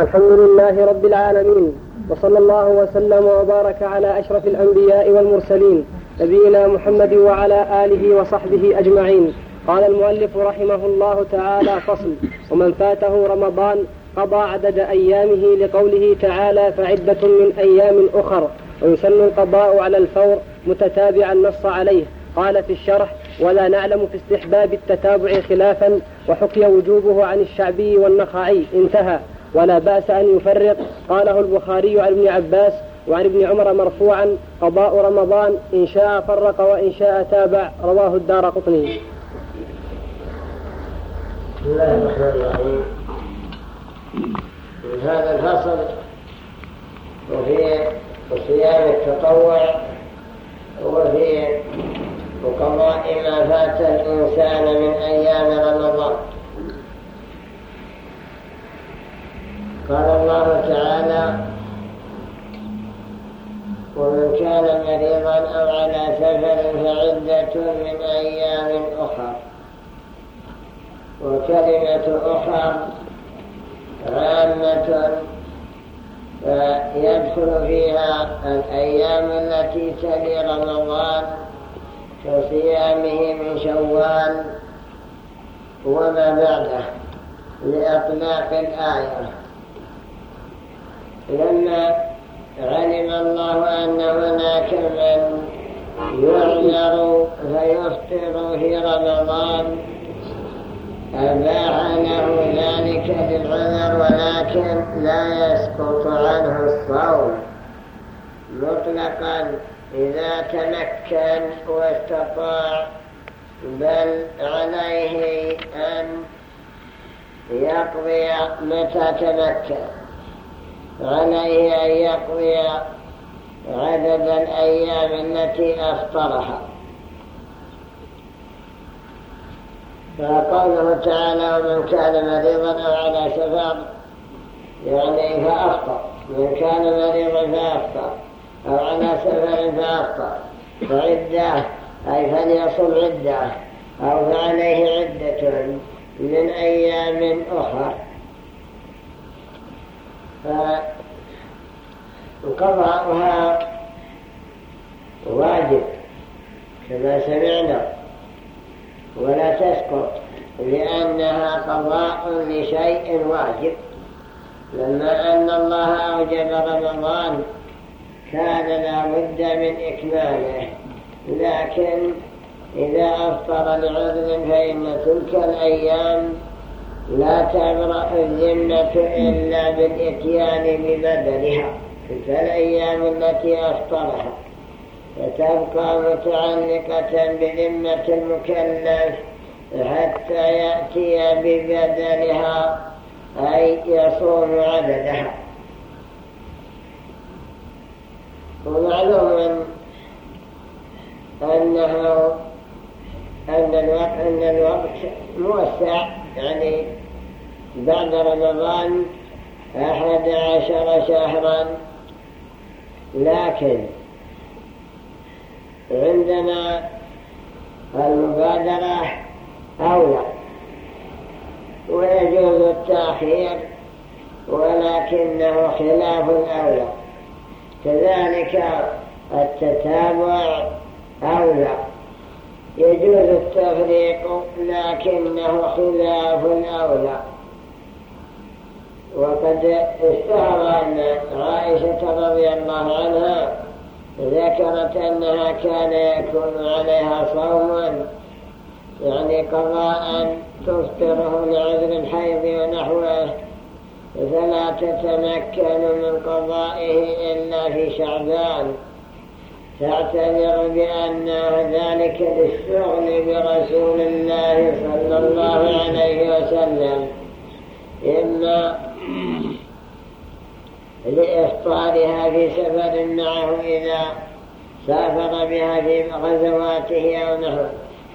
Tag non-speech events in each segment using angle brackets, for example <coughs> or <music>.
الحمد لله رب العالمين وصلى الله وسلم وبارك على أشرف الأنبياء والمرسلين نبينا محمد وعلى آله وصحبه أجمعين. قال المؤلف رحمه الله تعالى فصل ومن فاته رمضان قضى عدد أيامه لقوله تعالى فعدة من أيام أخر ويسن القضاء على الفور متتابعا نص عليه. قال في الشرح ولا نعلم في استحباب التتابع خلافا وحكي وجوبه عن الشعبي والنخعي. انتهى. ولا بأس أن يفرق قاله البخاري عن ابن عباس وعن ابن عمر مرفوعا قضاء رمضان إن شاء فرق وإن شاء تابع. رواه الدار قطني. بسم الله الرحمن الرحيم. هذا الفصل وفي صيام التطوع وفي وقضاء ما فات الإنسان من أيام رمضان. قال الله تعالى ومن كان مريضا أو على سفر فعدة من أيام أخرى. وكلمة أخرى عامة فيدخل فيها الأيام التي تلي رمضان كصيامه من شوال وما بعده لأطلاق الآية. لما علم الله أن هناك من يعذر فيفطر في رمضان. أباح له ذلك للعذر ولكن لا يسقط عنه الصوم. مطلقا إذا تمكن واستطاع بل عليه أن يقضي متى تمكن. عليه أن يقضي عدد الأيام التي أفطرها. فقوله تعالى ومن كان مريضا أو على سفر يعني فأفطر. من كان مريضا فأفطر. أو على سفر فأفطر. فعدة أي فليصل عدة. أو فعليه عدة من أيام أخرى. فقضاؤها واجب كما سمعنا ولا تسقط لأنها قضاء لشيء واجب. لما أن الله أوجب رمضان كان لا بد من إكماله. لكن إذا أفطر لعذر فإن تلك الأيام لا تبرأ الذمة إلا بالإتيان ببدلها تلك الأيام التي أفطرها فتبقى متعلقة بذمة المكلف حتى يأتي ببدلها أي يصوم عددها. ومعلوم أنه أن الوقت, أن الوقت موسع يعني بعد رمضان أحد عشر شهرا. لكن عندنا المبادرة أولى ويجوز التأخير ولكنه خلاف الأولى كذلك التتابع أولى. يجوز التفريق لكنه خلاف الأولى وقد اشتهر أن عائشة رضي الله عنها ذكرت أنها كان يكون عليها صوم يعني قضاء تفطره لعذر الحيض ونحوه فلا تتمكن من قضائه إلا في شعبان. تعتذر بأن ذلك للشغل برسول الله صلى الله عليه وسلم إما لإفطارها في سفر معه إذا سافر بها في غزواته أو نحو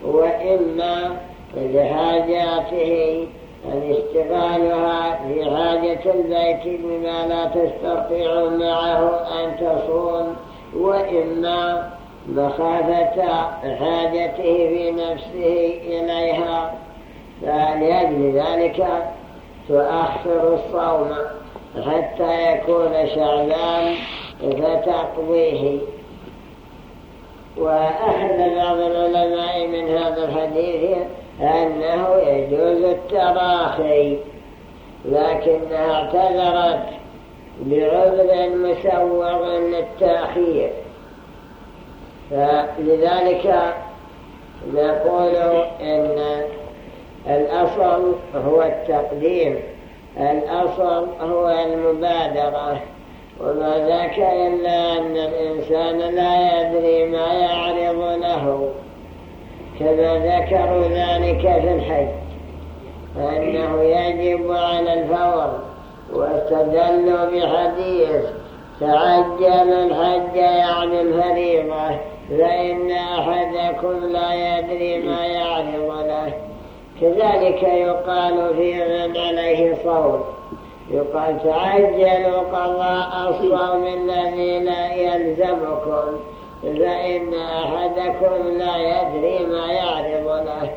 وإما لحاجاته أن اشتغالها في حاجة البيت بما لا تستطيع معه أن تصوم وإما مخافة حاجته في نفسه إليها. فلأجل ذلك تؤخر الصوم حتى يكون شعبان فتقضيه. وأخذ بعض العلماء من هذا الحديث أنه يجوز التراخي لكنها اعتذرت بعذر مسوغ للتأخير فلذلك نقول إن الأصل هو التقديم الأصل هو المبادرة. وما ذاك إلا أن الإنسان لا يدري ما يعرض له. كما ذكروا ذلك في الحج. فإنه يجب على الفور واستدلوا بحديث تعجل الحج يعني الفريضة فإن أحدكم لا يدري ما يعرض له. كذلك يقال في من عليه صوم. يقال تعجلوا قضاء الصوم الذي لا يلزمكم فإن أحدكم لا يدري ما يعرض له.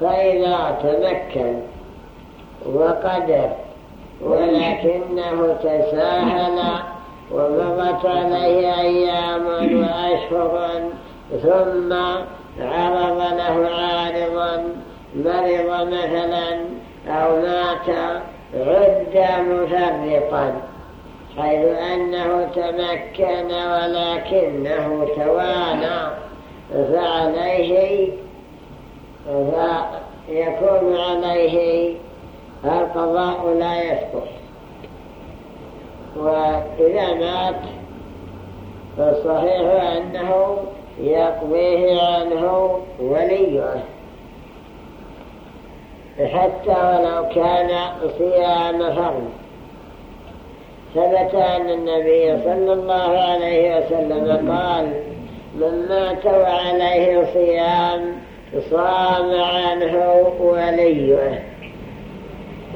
فإذا تمكن وقدر ولكنه تساهل ومضت عليه أيام وأشهر ثم عرض له عارضا مرض مثلا أو مات عد مفرطا حيث أنه تمكن ولكنه توانى فعليه فيكون عليه القضاء لا يسقط. وإذا مات فالصحيح أنه يقضيه عنه وليه. حتى ولو كان صيام فرض. ثبت أن النبي صلى الله عليه وسلم قال من مات وعليه صيام صام عنه وليه.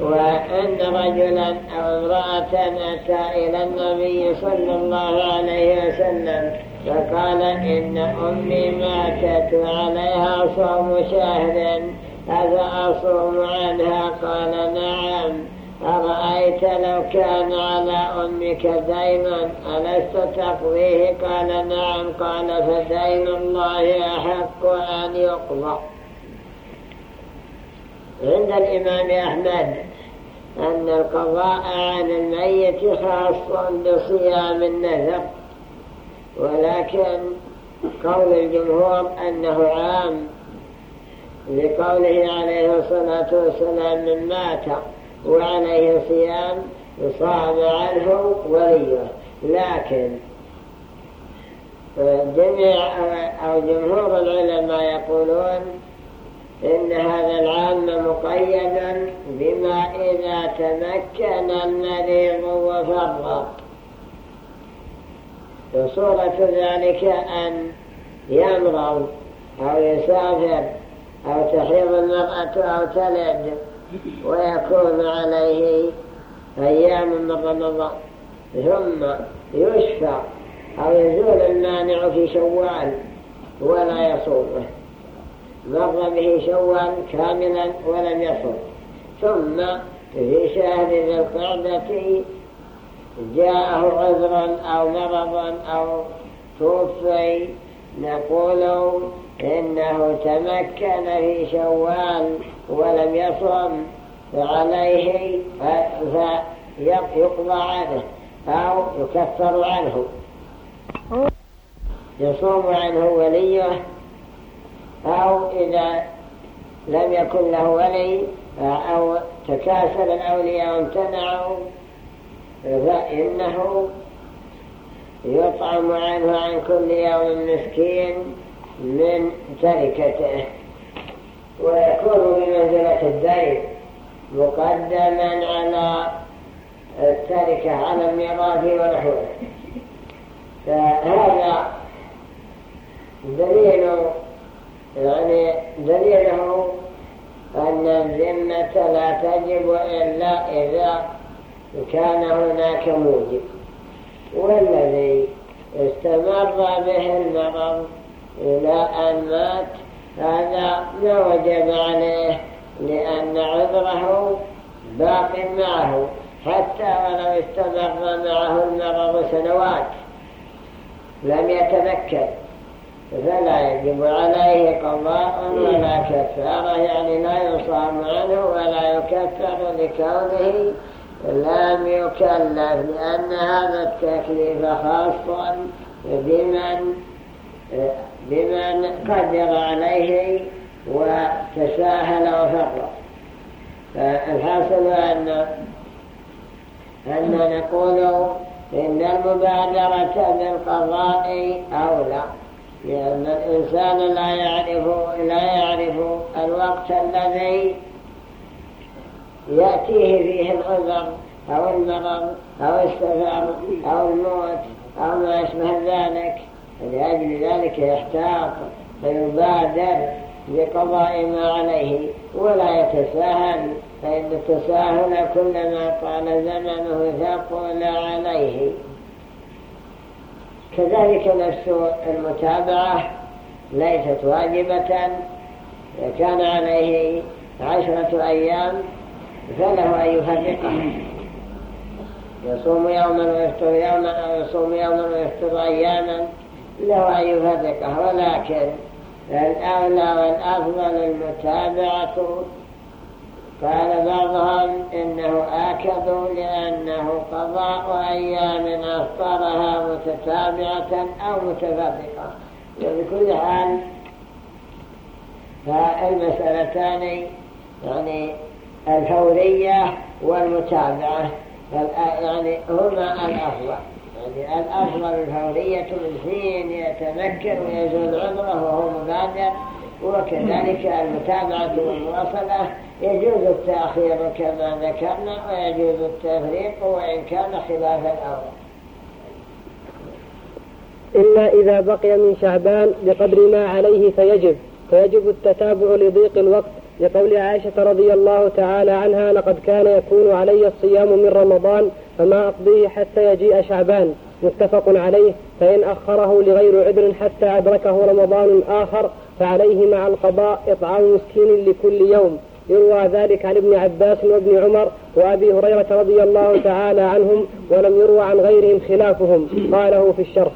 وأن رجلا أو امرأة أتى إلى النبي صلى الله عليه وسلم فقال إن أمي ماتت وعليها صوم شهر أفأصوم عنها؟ قال نعم. أرأيت لو كان على أمك دينا ألست تقضيه؟ قال نعم. قال فدين الله أحق أن يقضى. عند الإمام أحمد أن القضاء عن الميت خاص بصيام النذر. ولكن قول الجمهور أنه عام لقوله عليه الصلاة والسلام من مات وعليه صيام صام عنه وليه. لكن جميع أو جمهور العلماء يقولون إن هذا العام مقيدا بما إذا تمكن المريض وفرط وصورة ذلك أن يمرض أو يسافر أو تحيض المرأة أو تلد ويكون عليه أيام من رمضان. ثم يشفى أو يزول المانع في شوال ولا يصومه مر به شوال كاملا ولم يصم ثم في شهر ذي القعدة جاءه عذر أو مرض أو توفي نقول إنه تمكن في شوال ولم يصم فعليه فيقضى عنه أو يكفر عنه. يصوم عنه وليه أو إذا لم يكن له ولي أو تكاسل الأولياء وامتنعوا فإنه يطعم عنه عن كل يوم مسكين من تركته. ويكون بمنزلة الدين مقدما على التركة على الميراث ونحوه. فهذا دليل يعني دليله أن الذمة لا تجب إلا إذا كان هناك موجب. والذي استمر به المرض إلى أن مات هذا ما وجب عليه لأن عذره باق معه. حتى ولو استمر معه المرض سنوات لم يتمكن. فلا يجب عليه قضاء ولا كفارة يعني لا يصام عنه ولا يكفر لكونه لم يكلف لأن هذا التكليف خاص بمن بمن قدر عليه وتساهل وفرط فالحاصل أن أن نقول إن المبادرة بالقضاء أولى لأن الإنسان لا يعرف لا يعرف الوقت الذي يأتيه فيه العذر أو المرض أو السفر أو الموت أو ما يشبه ذلك. لأجل ذلك يحتاط فيبادر بقضاء ما عليه ولا يتساهل فإن التساهل كلما طال زمنه ثقل عليه. كذلك نفس المتابعة ليست واجبة. كان عليه عشرة أيام فله أن يفرقه يصوم يوما ويفطر يوما أو يصوم يوما ويفطر أياما. له أن يفرقه ولكن الأولى والأفضل المتابعة. قال بعضهم إنه آكد لأنه قضاء أيام أفطرها متتابعة أو متفرقة. وبكل حال فالمسألتان يعني الفورية والمتابعة. يعني هما الأفضل. يعني الأفضل الفورية من حين يتمكن ويزول عمره وهو مبادر وكذلك المتابعة والمواصلة يجوز التأخير كما ذكرنا ويجوز التفريق وإن كان خلاف الأول إلا إذا بقي من شعبان بقدر ما عليه فيجب. فيجب التتابع لضيق الوقت لقول عائشة رضي الله تعالى عنها لقد كان يكون علي الصيام من رمضان فما أقضيه حتى يجيء شعبان. متفق عليه. فإن أخره لغير عذر حتى أدركه رمضان آخر فعليه مع القضاء إطعام مسكين لكل يوم. يروى ذلك عن ابن عباس وابن عمر وأبي هريرة رضي الله تعالى عنهم ولم يروى عن غيرهم خلافهم. قاله في الشرح.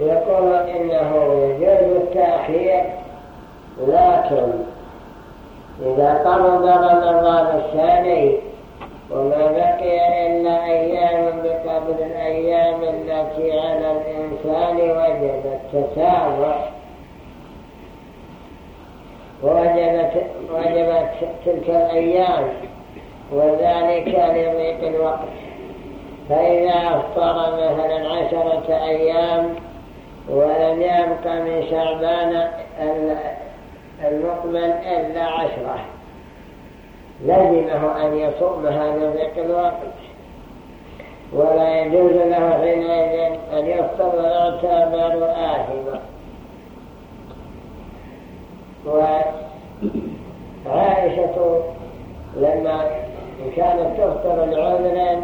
يقول إنه يجوز التأخير لكن إذا قرب رمضان الثاني وما بقي إلا أيام بقبل الأيام التي على الإنسان وجب ووجبت وجبت تلك الأيام وذلك لضيق الوقت. فإذا أفطر مثلا عشرة أيام ولم يبق من شعبان المقبل إلا عشرة. لزمه أن يصومها لضيق الوقت. ولا يجوز له حينئذ أن يفطر ويعتبر آثما. وعائشة لما كانت تفطر لعذر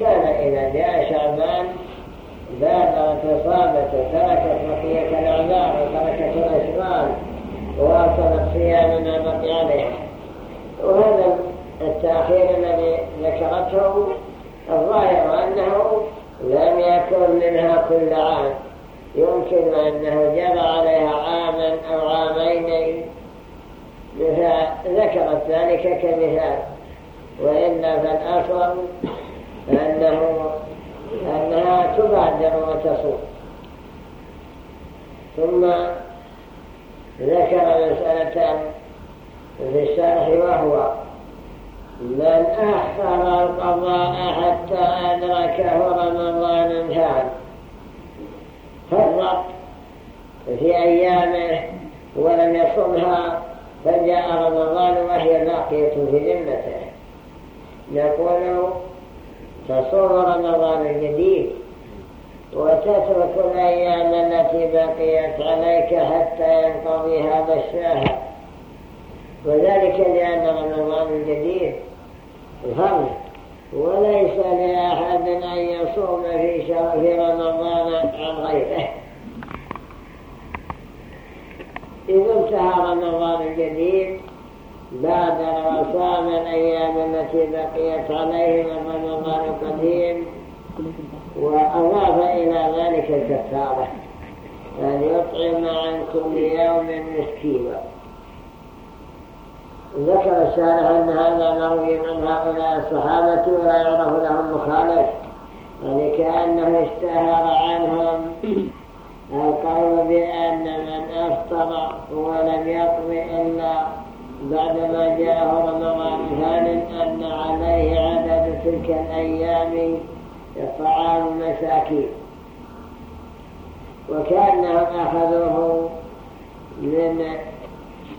كان إذا جاء شعبان بادرت إصابته تركت بقية الأعذار وتركت الأشغال. وواصلت صيام ما بقي عليه وهذا التأخير الذي ذكرته الظاهر أنه لم يكن منها كل عام. يمكن أنه جرى عليها عاما أو عامين ذكرت ذلك كمثال. وإلا فالأصل أنه أنها تبادر وتصوم. ثم ذكر مسألة في الشرح وهو من أحفر القضاء حتى أدركه رمضان كان فرق في أيامه ولم يصمها فجاء رمضان وهي باقية في ذمته. نقول تصوم رمضان الجديد وتترك الأيام التي بقيت عليك حتى ينقضي هذا الشهر. وذلك لأن رمضان الجديد فرض وليس لأحد أن يصوم في, في رمضان عن غيره. إذا انتهى رمضان الجديد بادر وصام الأيام التي بقيت عليه من رمضان القديم وأضاف إلى ذلك الكفارة أن يطعم عن كل يوم مسكينا ذكر الشارح أن هذا مروي من هؤلاء الصحابة ولا يعرف لهم مخالف يعني كأنه اشتهر عنهم القول بأن من أفطر ولم يقضي إلا بعدما جاءه رمضان ثان أن عليه عدد تلك الأيام؟ طعام مساكين وكأنهم أخذوه من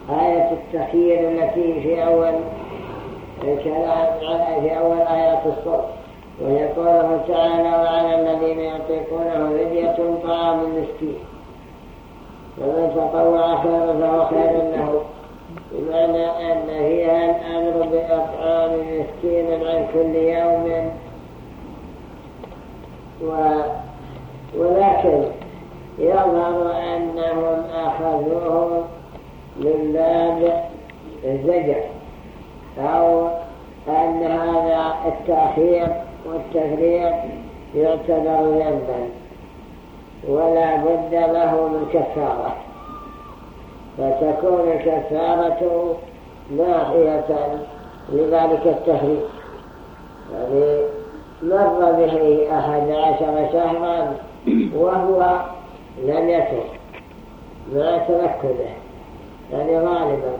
آية التخيير التي في أول الكلام في أول آيات الصوت. وهي قوله تعالى وعلى الذين يطيقونه فدية طعام مسكين ومن تطوع خيرا فهو خير له. بمعنى أن فيها الأمر بإطعام مسكين عن كل يوم ولكن يظهر أنهم أخذوه من باب الزجر أو أن هذا التأخير والتفريق يعتبر ذنبا ولا بد له من كفارة. فتكون الكفارة ناحية لذلك التفريق يعني مر به أحد عشر شهرا وهو لم يترك مع تمكنه يعني غالبا.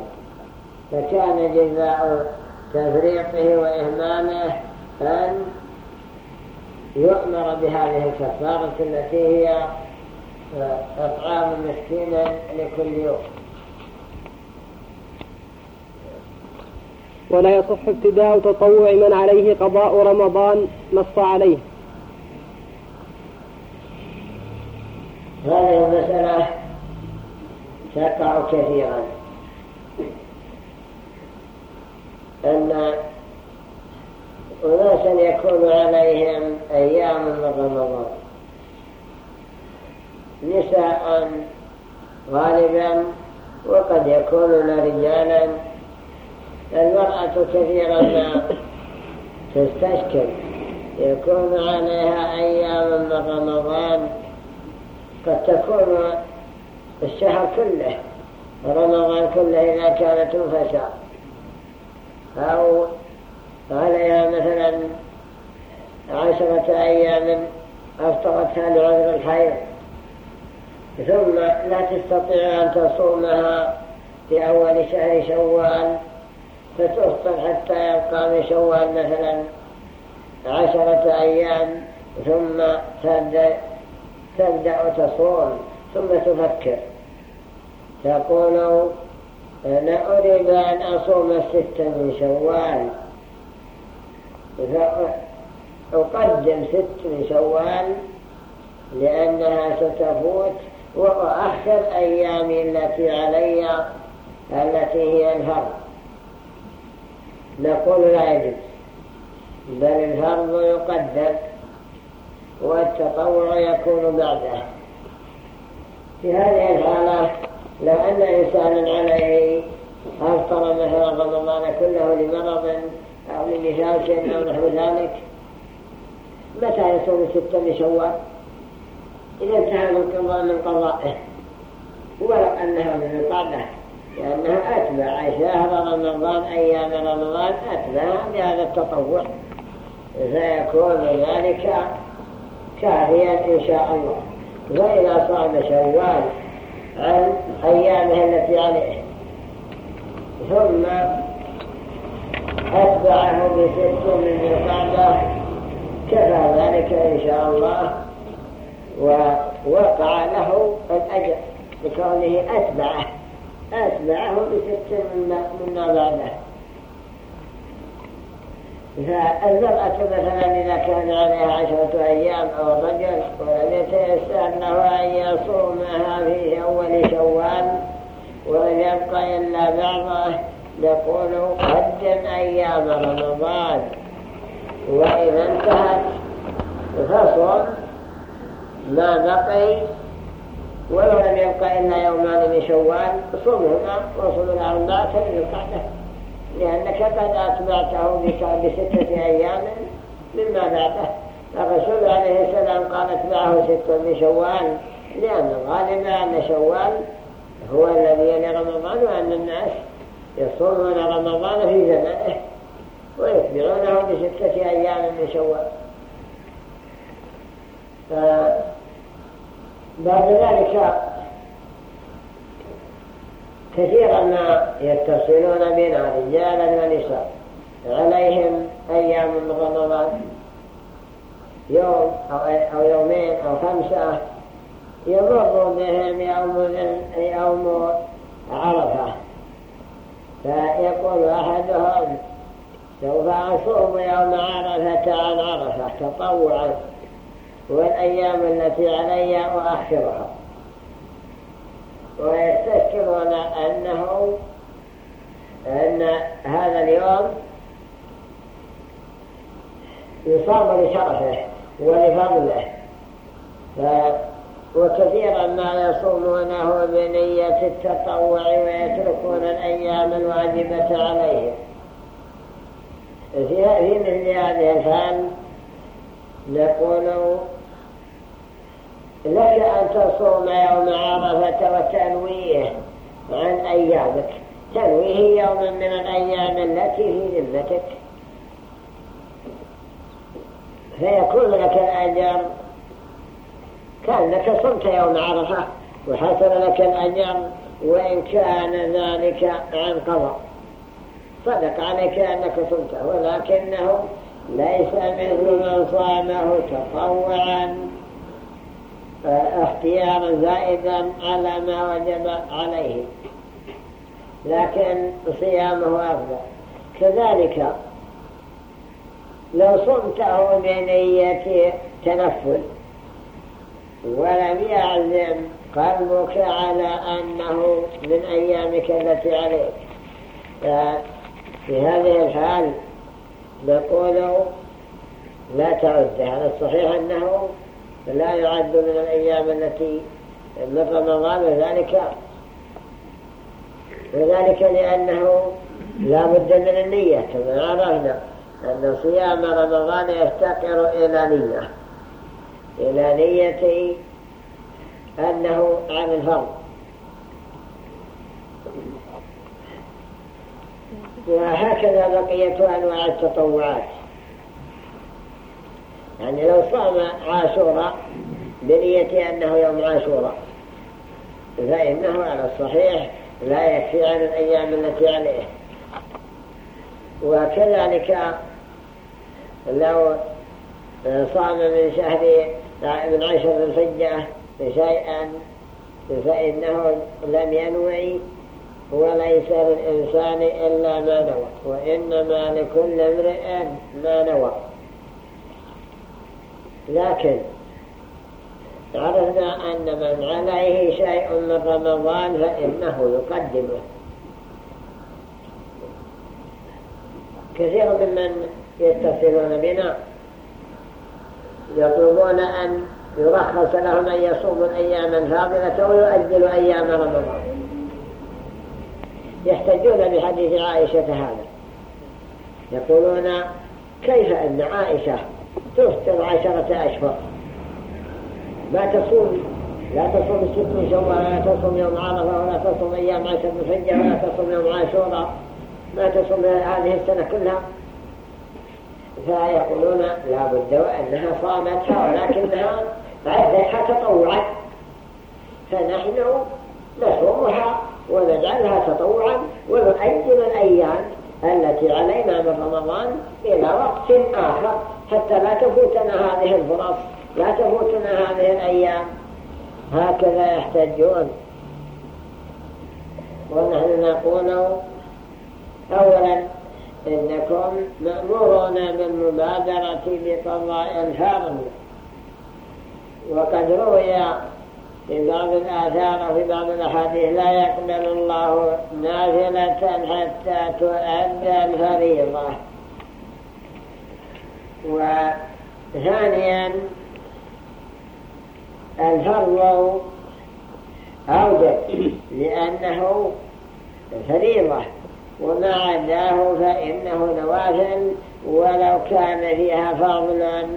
فكان جزاء تفريقه وإهماله أن يؤمر بهذه الكفارة التي هي أطعام مسكين لكل يوم. ولا يصح ابتداء تطوع من عليه قضاء رمضان نص عليه. هذه المسألة تقع كثيرا. أن أناسا يكون عليهم أيام من رمضان. نساء غالبا وقد يكونون رجالا المرأة كثيرا ما تستشكل. يكون عليها أيام من رمضان قد تكون الشهر كله. رمضان كله إذا كانت مفسا أو عليها مثلا عشرة أيام أفطرتها لعذر الحيض ثم لا تستطيع أن تصومها في أول شهر شوال. فتفطر حتى يبقى من شوال مثلا عشرة أيام ثم تبدأ, تصوم ثم تفكر. تقول أنا أريد أن أصوم الستة من شوال. فأقدم ست من شوال لأنها ستفوت وأؤخر أيامي التي علي التي هي الفرض نقول لا يجب بل الفرض يقدم والتطوع يكون بعده في هذه الحالة لو أن إنسانا عليه أفطر مثلا رمضان كله لمرض أو لنفاس أو نحو ذلك متى يصوم ستة من شوال إذا انتهى من قضاء من قضائه. ولو أنه من القعدة. لأنه أتبع شهر رمضان أيام رمضان أتبع بهذا التطوع. فيكون ذلك كافيا إن شاء الله. وإذا صام شوال عن أيامه التي عليه ثم أتبعه بست من القعدة كفى ذلك إن شاء الله ووقع له الأجر بكونه أتبعه. أتبعه بست مما بعده فالمرأة مثلا إذا كان عليها عشرة أيام أو الرجل ولم يتيسر أن يصومها في أول شوال ولم يبقى إلا بعضه يقول قدم أيام رمضان. وإذا انتهت فصل ما بقي من شوال صومهما وصوم الأربعة من القعدة. لأنك قد أتبعته بستة أيام مما بعده. الرسول عليه السلام قال اتبعه ست من شوال لأن الغالب أن شوال هو الذي يلي رمضان وأن الناس يصومون رمضان في زمنه ويتبعونه بستة أيام من شوال. بعد ذلك كثيرا ما يتصلون بنا رجالا ونساء. عليهم أيام رمضان يوم أو يومين أو خمسة يمر بهم يوم يوم عرفة. فيقول أحدهم سوف أصوم يوم عرفة عن عرفة تطوعا والأيام التي علي أؤخرها. ويستذكرون أنه أن هذا اليوم يصاب لشرفه ولفضله. وكثيرا ما يصومونه بنية التطوع ويتركون الأيام الواجبة عليهم في مثل هذه الحال نقول لك أن تصوم يوم عرفة وتنويه عن أيامك. تنويه يوما من الأيام التي في ذمتك. فيكون لك الأجر. كأنك صمت يوم عرفة وحصل لك الأجر وإن كان ذلك عن قضاء. صدق عليك أنك صمته ولكنه ليس مثل من صامه تطوعا. اختيارا زائدا على ما وجب عليه. لكن صيامه أفضل. كذلك لو صمته بنية تنفل ولم يعزم قلبك على أنه من أيامك التي عليك في هذه الحال نقول لا تعد. هذا الصحيح أنه لا يعد من الأيام التي من رمضان وذلك وذلك لأنه لا بد من النية كما عرفنا أن صيام رمضان يفتقر إلى نية. إلى نية أنه عن الفرض. وهكذا بقية أنواع التطوعات. يعني لو صام عاشوراء بنية أنه يوم عاشوراء فإنه على الصحيح لا يكفي عن الأيام التي عليه. وكذلك لو صام من شهر من عشر الفجة شيئا فإنه لم ينوي وليس للإنسان إلا ما نوى وإنما لكل امرئ ما نوى. لكن عرفنا أن من عليه شيء من رمضان فإنه يقدمه كثير ممن يتصلون بنا يطلبون أن يرخص لهم أن يصوموا الأيام الفاضلة ويؤجلوا أيام رمضان. يحتجون بحديث عائشة هذا. يقولون كيف أن عائشة تفطر عشرة أشهر. ما تصوم لا تصوم من شوال ولا تصوم يوم عرفة ولا تصوم أيام عشر الحجة ولا تصوم يوم عاشوراء. ما تصوم هذه السنة كلها. فيقولون لا بد وأنها صامتها ولكنها عدتها تطوعا فنحن نصومها ونجعلها تطوعا ونؤجل الأيام التي علينا من رمضان إلى وقت آخر. حتى لا تفوتنا هذه الفرص لا تفوتنا هذه الأيام. هكذا يحتجون ونحن نقول أولا إنكم مأمورون بالمبادرة بقضاء الفرض وقد روي في بعض الآثار وفي بعض الأحاديث لا يقبل الله نافلة حتى تؤدى الفريضة. وثانيا الفرض أوجد لأنه فريضة وما عداه فإنه نوافل ولو كان فيها فضل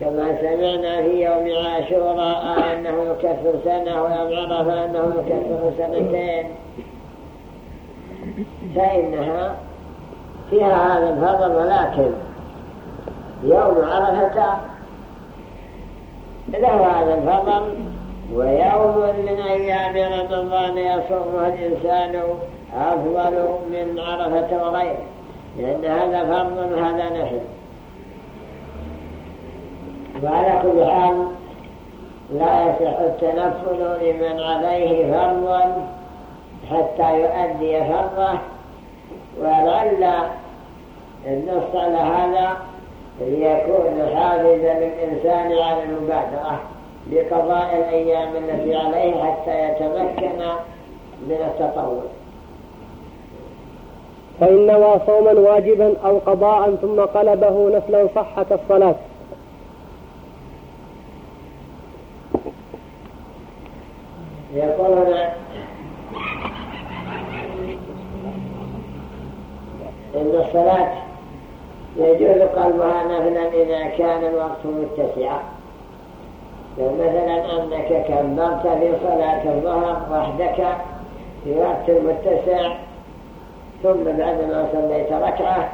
كما سمعنا في يوم عاشوراء أنه يكفر سنة ويوم عرفة أنه يكفر سنتين. فإنها فيها هذا الفضل ولكن يوم عرفة له هذا الفضل ويوم من أيام رمضان يصومها الإنسان أفضل من عرفة وغيره. لأن هذا فرض وهذا نفل وعلى كل حال لا يصح التنفل لمن عليه فرض حتى يؤدي فرضه ولعل النص على هذا ليكون حافزا للإنسان على المبادرة بقضاء الأيام التي عليه حتى يتمكن من التطور. فإن نوى صوما واجبا أو قضاء ثم قلبه نفلا صحة الصلاة يقولون إن الصلاة يجوز قلبها نفلا إذا كان الوقت متسعا. فمثلا أنك كبرت في صلاة الظهر وحدك في وقت متسع ثم بعدما صليت ركعة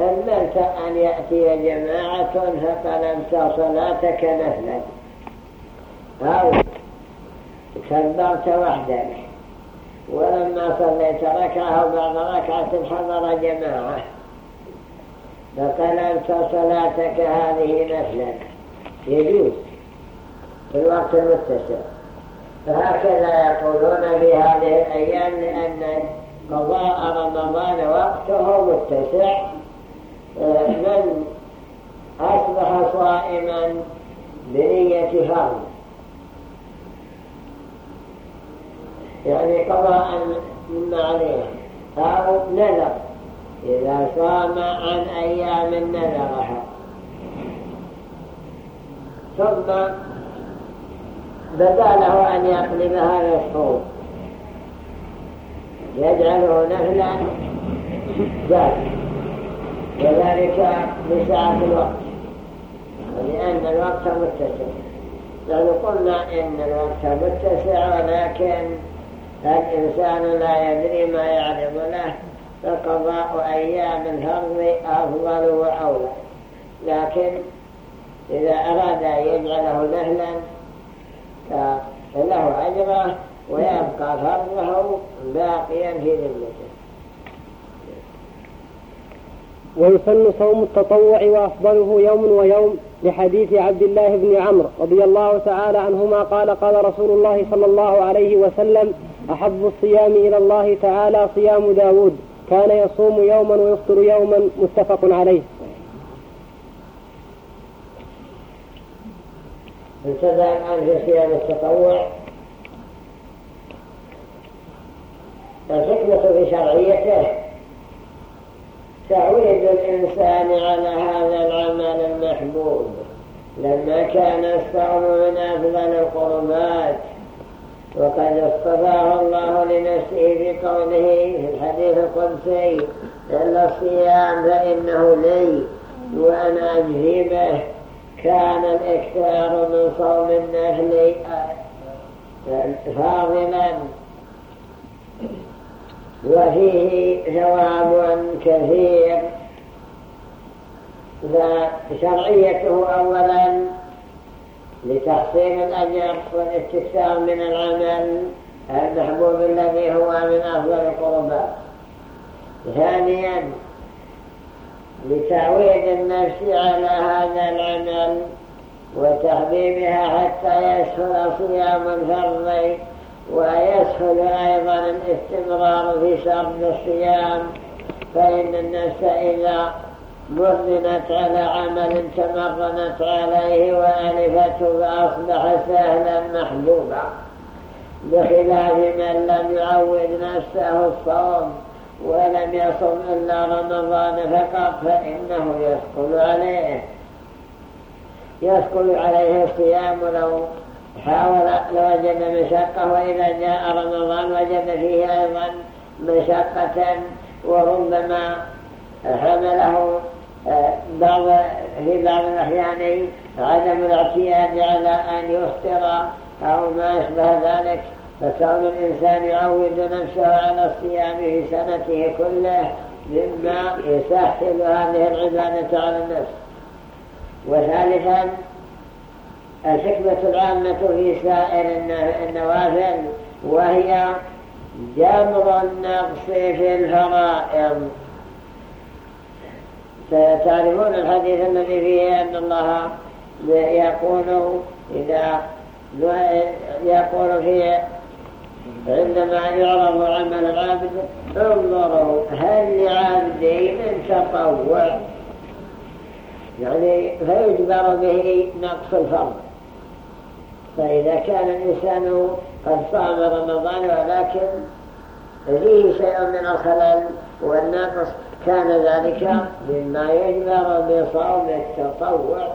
أملت أن يأتي جماعة فقلبت صلاتك نفلا أو كبرت وحدك. ولما صليت ركعة أو بعد ركعة حضر جماعة. فقلبت صلاتك هذه نفلا يجوز. في الوقت المتسع. فهكذا يقولون في هذه الأيام لأن قضاء رمضان وقته متسع. من أصبح صائما بنية فرض يعني قضاء مما عليه أو نذر إذا صام عن أيام نذرها ثم بدا له أن يقلب هذا الصوم يجعله نفلا جاز وذلك لساعة الوقت. ولأن الوقت متسع. يعني قلنا إن الوقت متسع ولكن الإنسان لا يدري ما يعرض له. فقضاء أيام الفرض أفضل وأولى لكن إذا أراد أن يجعله نهلا فله أجره ويبقى فرضه باقيا في ذمته. ويسن صوم التطوع وأفضله يوم ويوم لحديث عبد الله بن عمرو رضي الله تعالى عنهما قال قال رسول الله صلى الله عليه وسلم أحب الصيام إلى الله تعالى صيام داود. كان يصوم يوما ويفطر يوما متفق عليه. ابتدأ الآن في صيام التطوع الحكمة في شرعيته تعويد الإنسان على هذا العمل المحبوب لما كان الصوم من أفضل القربات وقد اصطفاه الله لنفسه بقوله في الحديث القدسي إلا الصيام فإنه لي وأنا أجزي به كان الإكثار من صوم النهل فاضلا وفيه ثواب كثير. فشرعيته أولا لتحصيل الأجر والاستكثار من العمل المحبوب الذي هو من أفضل القربات ثانيا لتعويد النفس على هذا العمل وتحبيبها حتى يسهل صيام الفرض ويسهل أيضا الاستمرار في شرط الصيام. فإن النفس إذا مرنت على عمل تمرنت عليه وألفته فأصبح سهلا محبوبا بخلاف من لم يعود نفسه الصوم ولم يصم إلا رمضان فقط فإنه يثقل عليه. يثقل عليه الصيام لو حاول لوجد مشقة وإذا جاء رمضان وجد فيه أيضا مشقة وربما حمله بعض في بعض الأحيان عدم الاعتياد على أن يفطر أو ما يشبه ذلك فكون الإنسان يعود نفسه على الصيام في سنته كله مما يسهل هذه العبادة على النفس. وثالثا الحكمة العامة في سائر النوافل وهي جمر النقص في الفرائض. فتعرفون الحديث الذي فيه أن الله يقول إذا يقول فيه عندما يعرض عمل العبد انظروا هل لعبدي من تطوع؟ يعني فيجبر به نقص الفرض. فإذا كان الإنسان قد صام رمضان ولكن فيه شيء من الخلل والنقص. كان ذلك مما يجبر بصوم التطوع.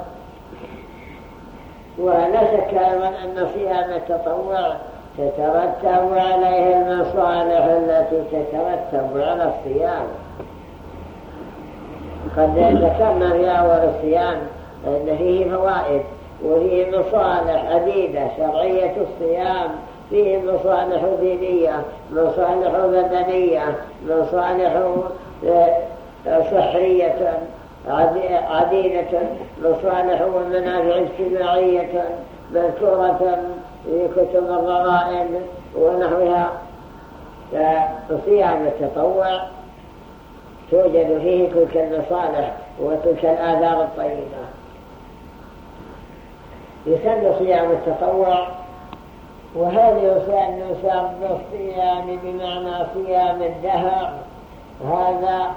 ولا شك أيضا أن صيام التطوع تترتب عليه المصالح التي تترتب على الصيام. قد ذكرنا في أول الصيام أن فيه فوائد وفيه مصالح عديدة شرعية الصيام فيه مصالح دينية مصالح بدنية مصالح صحية عديدة مصالح ومنافع اجتماعية مذكورة في كتب الرغائب ونحوها. فصيام التطوع توجد فيه تلك المصالح وتلك الآثار الطيبة. يسمى صيام التطوع وهل يسمى بالصيام بمعنى صيام الدهر. هذا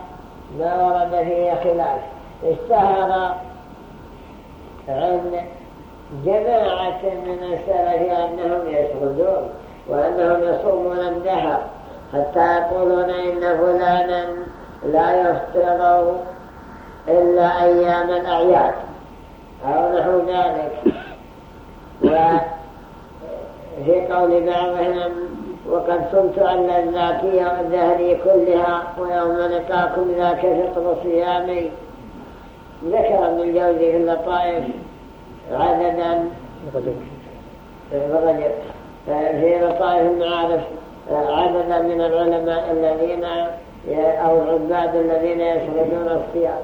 ما ورد فيه خلاف. اشتهر عن جماعة من السلف أنهم يشردون وأنهم يصومون الدهر حتى يقولون إن فلانا لا يفطر إلا أيام الأعياد. أو نحو ذلك. وفي قول بعضهم وقد صمت عن الذاتية والدهري كلها ويوم لقاكم ذاك فطر صيامي. ذكر ابن الجوزي في اللطائف عددا. في لطائف المعارف عددا من العلماء الذين أو العباد الذين يشهدون الصيام.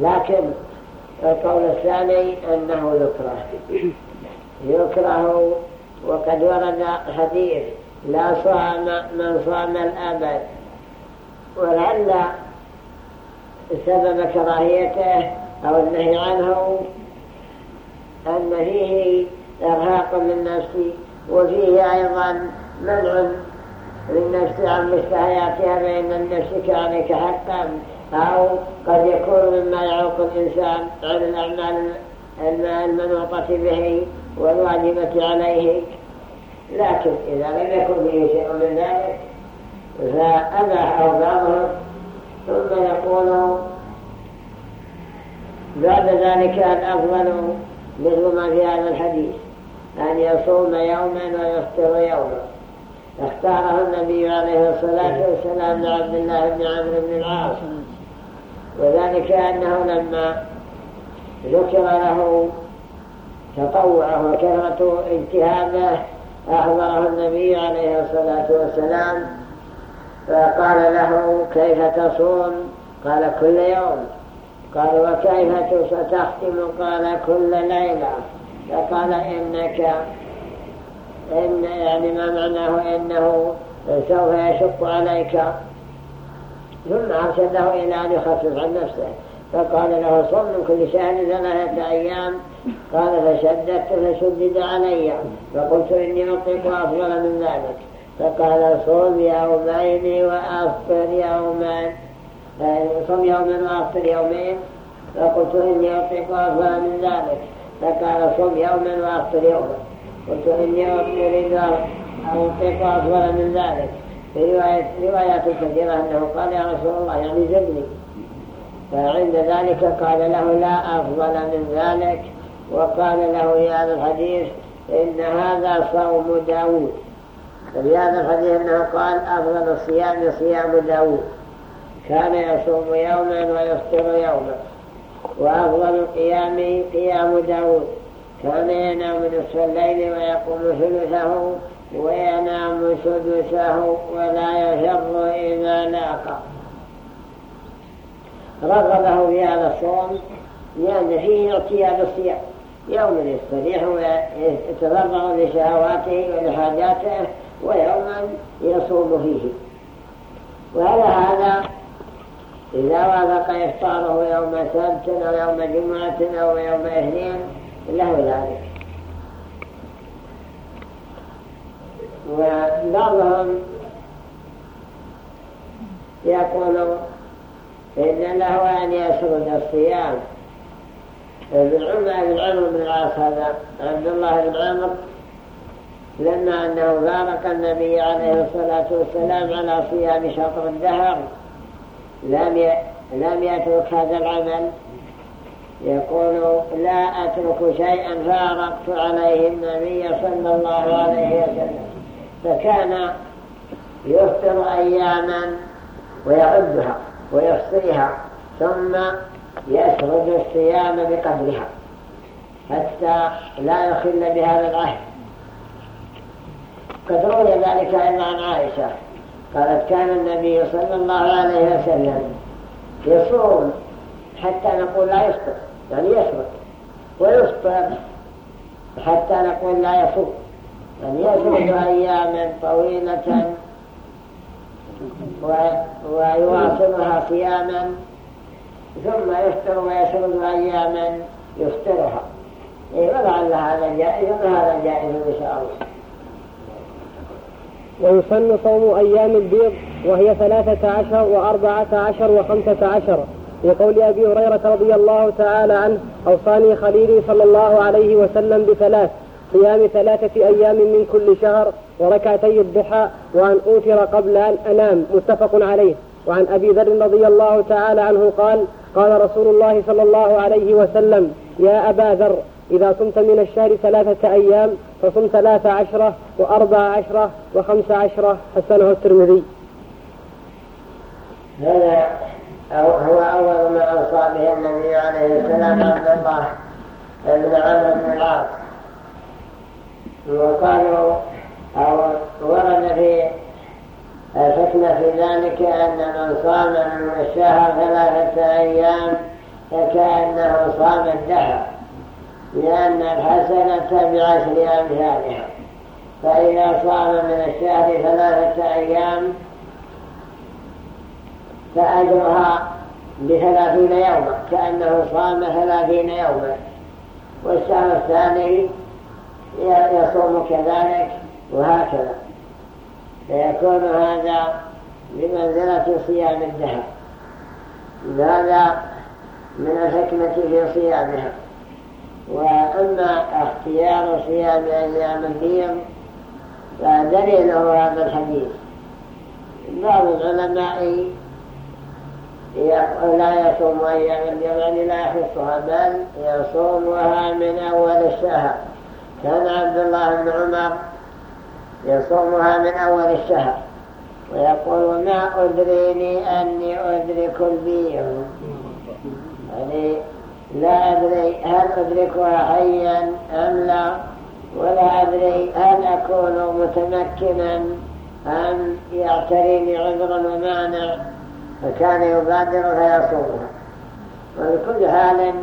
لكن القول الثاني أنه يكره. يكره وقد ورد حديث لا صام من صام الأبد. ولعل سبب كراهيته أو النهي عنه أن فيه إرهاق للنفس وفيه أيضا منع للنفس عن مشتهياتها بين النفس كذلك حقا أو قد يكون مما يعوق الإنسان عن الأعمال المنوطة به. والواجبة عليه. لكن إذا لم يكن فيه شيء من ذلك فأباح أو بعضهم ثم يقول بعد ذلك الأفضل مثل ما في هذا الحديث أن يصوم يوما ويفطر يوما. اختاره النبي عليه الصلاة والسلام لعبد الله بن عمرو بن العاص. وذلك أنه لما ذكر له تطوعه وكثرة اجتهاده أحضره النبي عليه الصلاة والسلام فقال له كيف تصوم؟ قال كل يوم. قال وكيف ستختم؟ قال كل ليلة. فقال إنك إن يعني ما معناه إنه سوف يشق عليك. ثم أرشده إلى أن يخفف عن نفسه فقال له صم من كل شهر ثلاثة أيام. قال فشددت فشدد علي فقلت إني أطيق أفضل من ذلك. فقال صم يومين وأفطر يوما صم يوما وأفطر يومين. فقلت إني أطيق أفضل من ذلك. فقال صم يوما وأفطر يوما قلت إني أريد أطيق أفضل من ذلك. في روايات كثيرة أنه قال يا رسول الله يعني زدني فعند ذلك قال له لا أفضل من ذلك. وقال له في هذا الحديث إن هذا صوم داود ففي هذا الحديث أنه قال أفضل الصيام صيام داود كان يصوم يوما ويفطر يوما. وأفضل القيام قيام داود كان ينام نصف الليل ويقوم ثلثه وينام سدسه ولا يفر إذا لاقى. رغبه في هذا الصوم لأن فيه اعتياد الصيام. يوم يستريح ويتفرغ لشهواته ولحاجاته ويوما يصوم فيه. وعلى هذا إذا وافق إفطاره يوم سبت أو يوم جمعة أو يوم اثنين له ذلك. وبعضهم يقول إن له أن يسرد الصيام. ابن عمر بن عمرو بن العاص هذا عبد الله بن عمرو لما أنه بارك النبي عليه الصلاة والسلام على صيام شطر الدهر لم لم يترك هذا العمل. يقول لا أترك شيئا فارقت عليه النبي صلى الله عليه وسلم. فكان يفطر أياما ويعدها ويحصيها ثم يسرد الصيام بقدرها حتى لا يخل بهذا العهد. قد روي ذلك عن عائشة قالت كان النبي صلى الله عليه وسلم يصوم حتى نقول لا يفطر يعني يسرد ويفطر حتى نقول لا يصوم يعني يسرد أياما طويلة ويواصلها صياما ثم يفطر ويسرد أياما يفطرها إيه ولعل هذا جائز وهذا جائز إن شاء الله. ويسن صوم أيام البيض وهي ثلاثة عشر وأربعة عشر وخمسة عشر. لقول أبي هريرة رضي الله تعالى عنه أوصاني خليلي صلى الله عليه وسلم بثلاث. صيام ثلاثة أيام من كل شهر وركعتي الضحى وأن أوتر قبل أن أنام. متفق عليه. وعن أبي ذر رضي الله تعالى عنه قال قال رسول الله صلى الله عليه وسلم يا أبا ذر إذا صمت من الشهر ثلاثة أيام فصم ثلاث عشرة وأربع عشرة وخمس عشرة. حسنه الترمذي. هذا هو أول ما أوصى به النبي عليه السلام عبد الله بن عمرو بن العاص. وقالوا أو ورد في الحكمة في ذلك أن من صام من الشهر ثلاثة أيام فكأنه صام الدهر لأن الحسنة بعشر أمثالها. فإذا صام من الشهر ثلاثة أيام فأجرها بثلاثين يوما كأنه صام ثلاثين يوما. والشهر الثاني يصوم كذلك وهكذا. فيكون هذا بمنزلة صيام الدهر. هذا من الحكمة في صيامها. وأما اختيار صيام أيام البيض فدليله هذا الحديث. بعض العلماء لا يصوم أيام البيض يعني لا يحصها بل يصومها من أول الشهر. كان عبد الله بن عمر يصومها من أول الشهر. ويقول ما أدريني أني أدرك البيض يعني لا أدري هل أدركها حيا أم لا ولا أدري هل أكون متمكنا أم يعتريني عذر ومانع. فكان يبادر فيصومها ولكل حال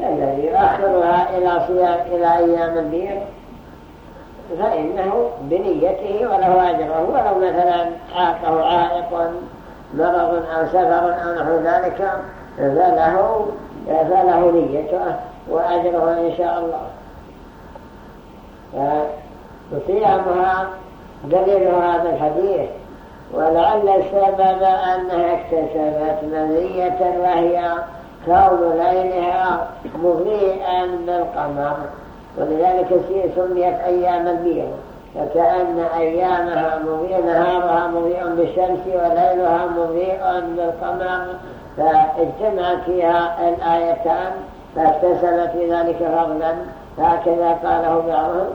الذي يؤخرها إلى صيام إلى أيام البيض فإنه بنيته وله أجره ولو مثلا عاقه عائق مرض أو سفر أو نحو ذلك فله فله نيته وأجره إن شاء الله. فصيامها دليل هذا الحديث ولعل السبب أنها اكتسبت مزية وهي كون ليلها مضيئا بالقمر. ولذلك سميت أيام البيض فكأن أيامها مضيء نهارها مضيء بالشمس وليلها مضيء بالقمر فاجتمعت فيها الآيتان فاكتسبت في ذلك فضلا. هكذا قاله بعضهم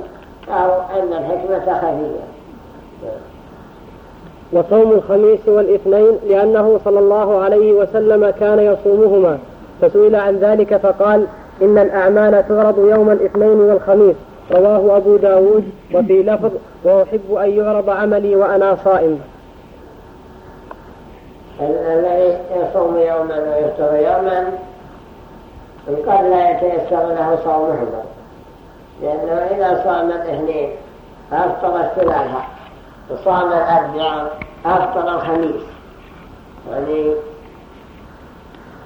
أو أن الحكمة خفية. وصوم الخميس والإثنين لأنه صلى الله عليه وسلم كان يصومهما. فسئل عن ذلك فقال إن الأعمال تعرض يوم الاثنين والخميس. رواه أبو داود وفي لفظ وأحب أن يعرض عملي وأنا صائم. الذي يصوم يوما ويفطر يوما قد لا يتيسر له صومهما لأنه إذا صام الاثنين أفطر الثلاثة وصام الأربعاء أفطر الخميس. يعني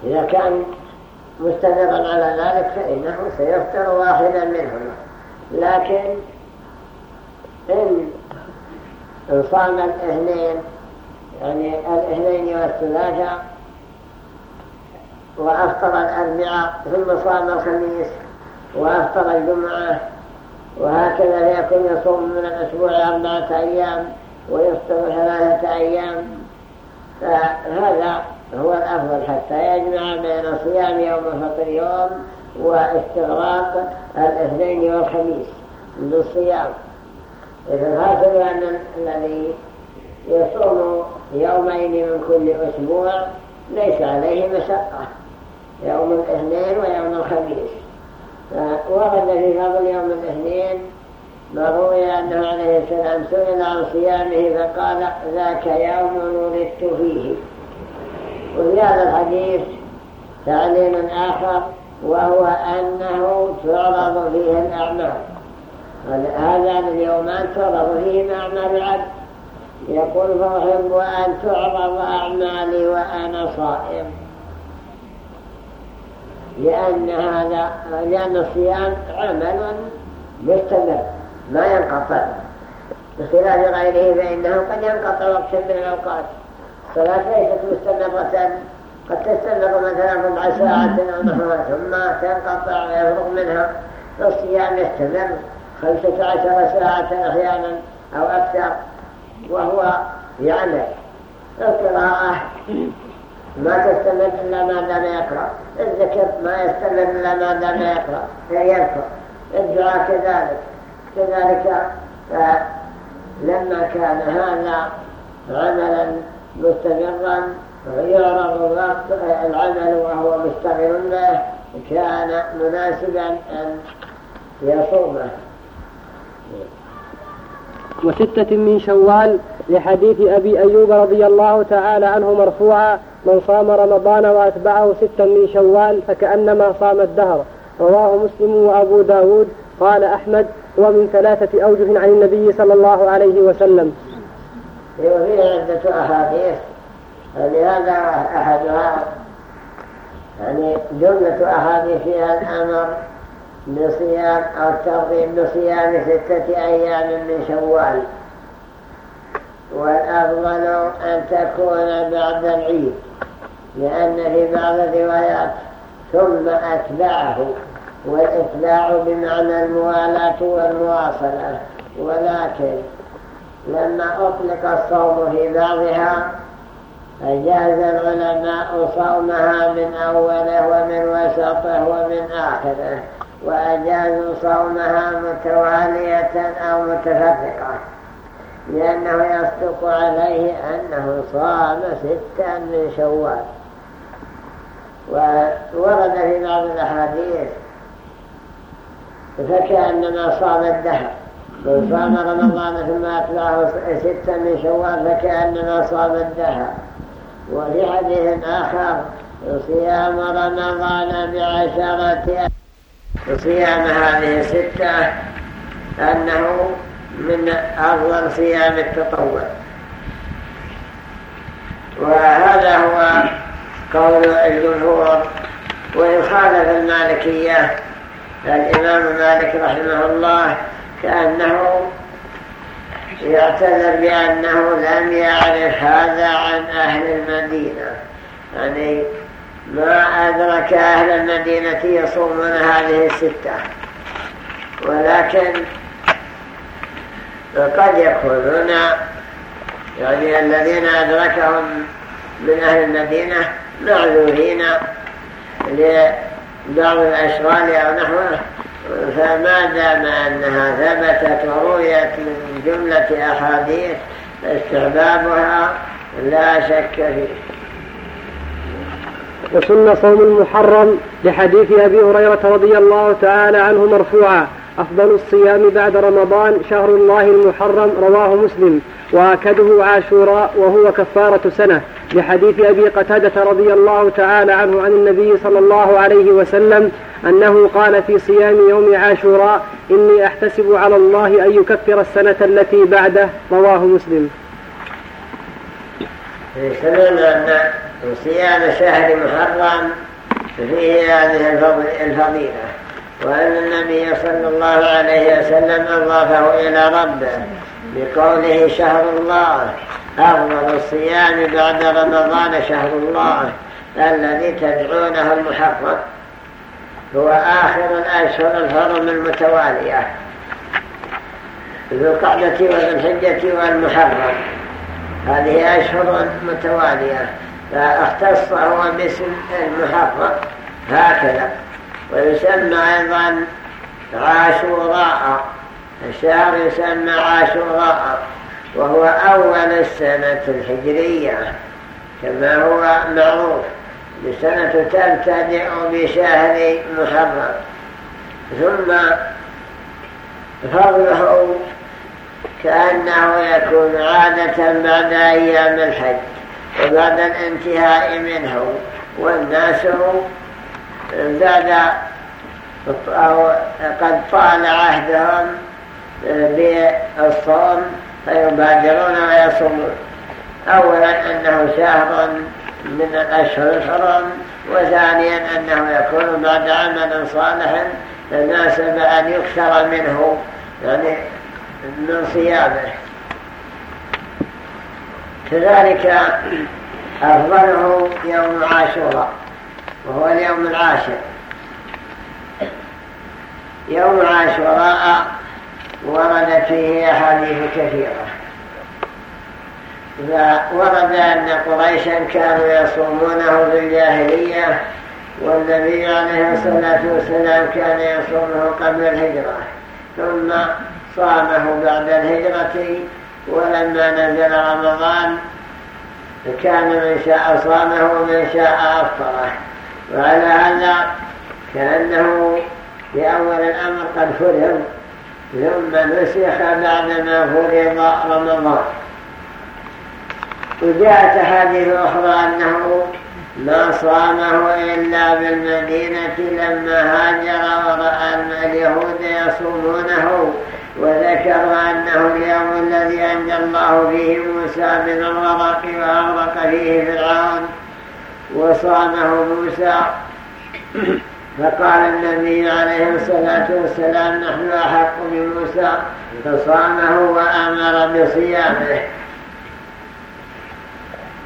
إذا كان مستمرا على ذلك فإنه سيفطر واحدا منهما. لكن إن صام الاثنين يعني الاثنين والثلاثة وأفطر الأربعاء ثم صام الخميس وأفطر الجمعة وهكذا يكون يصوم من الأسبوع أربعة أيام ويفطر ثلاثة أيام فهذا هو الأفضل حتى يجمع بين صيام يوم فطر يوم واستغراق الاثنين والخميس بالصيام إذا هكذا أن الذي يصوم يومين من كل أسبوع ليس عليه مشقة. يوم الاثنين ويوم الخميس. ورد في فضل يوم الاثنين ما روي أنه عليه السلام سئل عن صيامه فقال ذاك يوم ولدت فيه. وفي هذا الحديث تعليم آخر وهو أنه تعرض فيه الأعمال هذان اليومان تعرض فيه أعمال العبد يقول فأحب أن تعرض أعمالي وأنا صائم. لأن هذا لأن الصيام عمل مستمر ما ينقطع. بخلاف غيره فإنه قد ينقطع وقت من الأوقات. الصلاة ليست مستمرة قد تستمر مثلا ربع ساعة أو نحوها ثم تنقطع ويفرغ منها الصيام يستمر خمسة عشر ساعة أحيانا أو أكثر وهو يعمل القراءة ما تستمر إلا ما دام يقرأ الذكر ما يستمر إلا ما دام يقرأ فيذكر الدعاء كذلك كذلك لما كان هذا عملا مستمرا ويعرض العمل وهو مشتغل به كان مناسبا أن يصومه. وستة من شوال لحديث أبي أيوب رضي الله تعالى عنه مرفوعا من صام رمضان وأتبعه ستا من شوال فكأنما صام الدهر رواه مسلم وأبو داود قال أحمد هو من ثلاثة أوجه عن النبي صلى الله عليه وسلم وفيه عدة أحاديث. لهذا أحدها يعني جملة أحاديث فيها الأمر بصيام أو الترغيب بصيام ستة أيام من شوال. والأفضل أن تكون بعد العيد لأن في بعض الروايات ثم أتبعه والإتباع بمعنى الموالاة والمواصلة. ولكن لما أطلق الصوم في بعضها أجاز العلماء صومها من أوله ومن وسطه ومن آخره وأجازوا صومها متوالية أو متفرقة لأنه يصدق عليه أنه صام ستا من شوال. وورد في بعض الأحاديث فكأنما صام الدهر. من صام رمضان ثم أتبعه ستا من شوال فكأنما صام الدهر وفي حديث آخر صيام رمضان بعشرة صيام هذه الستة أنه من أفضل صيام التطوع وهذا هو قول الجمهور وإن خالف المالكية الإمام مالك رحمه الله كأنه يعتذر بأنه لم يعرف هذا عن أهل المدينة. يعني ما أدرك أهل المدينة يصومون هذه الستة. ولكن قد يكونون يعني الذين أدركهم من أهل المدينة معذورين لبعض الأشغال أو نحوه. فما دام أنها ثبتت ورويت من جملة أحاديث استحبابها لا شك فيه وسن صوم المحرم لحديث أبي هريرة رضي الله تعالى عنه مرفوعا. أفضل الصيام بعد رمضان شهر الله المحرم رواه مسلم. وآكده عاشوراء وهو كفارة سنة لحديث أبي قتادة رضي الله تعالى عنه عن النبي صلى الله عليه وسلم أنه قال في صيام يوم عاشوراء إني أحتسب على الله أن يكفر السنة التي بعده. رواه مسلم. سمعنا أن صيام شهر محرم فيه هذه الفضيلة. وأن النبي صلى الله عليه وسلم أضافه إلى ربه بقوله شهر الله أفضل الصيام بعد رمضان شهر الله الذي تدعونه المحرم. هو آخر الأشهر الحرم المتوالية. ذو القعدة وذو الحجة والمحرم. هذه أشهر متوالية. فاختص هو باسم المحرم هكذا. ويسمى أيضا عاشوراء. الشهر يسمى عاشوراء وهو أول السنة الحجرية كما هو معروف السنة تبتدئ بشهر محرم. ثم فضله كأنه يكون عادة بعد أيام الحج وبعد الانتهاء منه والناس بعد أو قد طال عهدهم بالصوم فيبادرون ويصومون. أولا أنه شهر من الأشهر الحرم وثانيا أنه يكون بعد عمل صالح فناسب أن يكثر منه يعني من صيامه. كذلك أفضله يوم عاشوراء. وهو اليوم العاشر. يوم عاشوراء ورد فيه أحاديث كثيرة. فورد أن قريشا كانوا يصومونه في الجاهلية والنبي عليه الصلاة والسلام كان يصومه قبل الهجرة. ثم صامه بعد الهجرة ولما نزل رمضان كان من شاء صامه ومن شاء أفطره. وعلى هذا كأنه في أول الأمر قد فرض ثم نسخ بعدما فرض رمضان. وجاءت حديث أخرى أنه ما صامه إلا بالمدينة لما هاجر ورأى اليهود يصومونه وذكروا أنه اليوم الذي أنجى الله فيه موسى من الغرق وأغرق فيه فرعون. وصامه موسى. فقال النبي عليه الصلاة والسلام نحن أحق بموسى. فصامه وأمر بصيامه.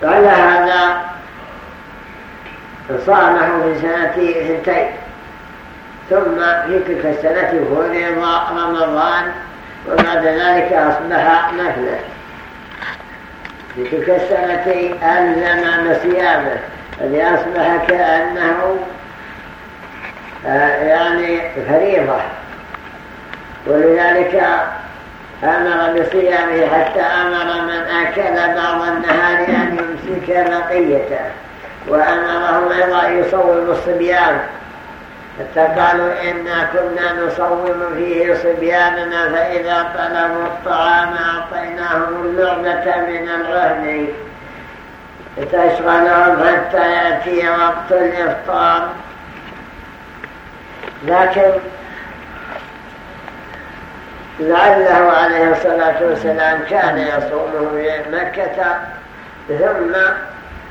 وعلى هذا صامه في سنة ثنتين ثم في تلك السنة فرض رمضان وبعد ذلك أصبح نفلا في تلك السنة ألزم صيامه الذي أصبح كأنه آه، يعني فريضة. ولذلك أمر بصيامه حتى أمر من أكل بعض النهار أن يمسك بقيته. وأمرهم أيضا يصوم الصبيان. حتى قالوا إنا كنا نصوم فيه صبياننا فإذا طلبوا الطعام أعطيناهم اللعبة من العهد تشغلهم حتى يأتي وقت الإفطار. لكن لعله عليه الصلاة والسلام كان يصومه في مكة ثم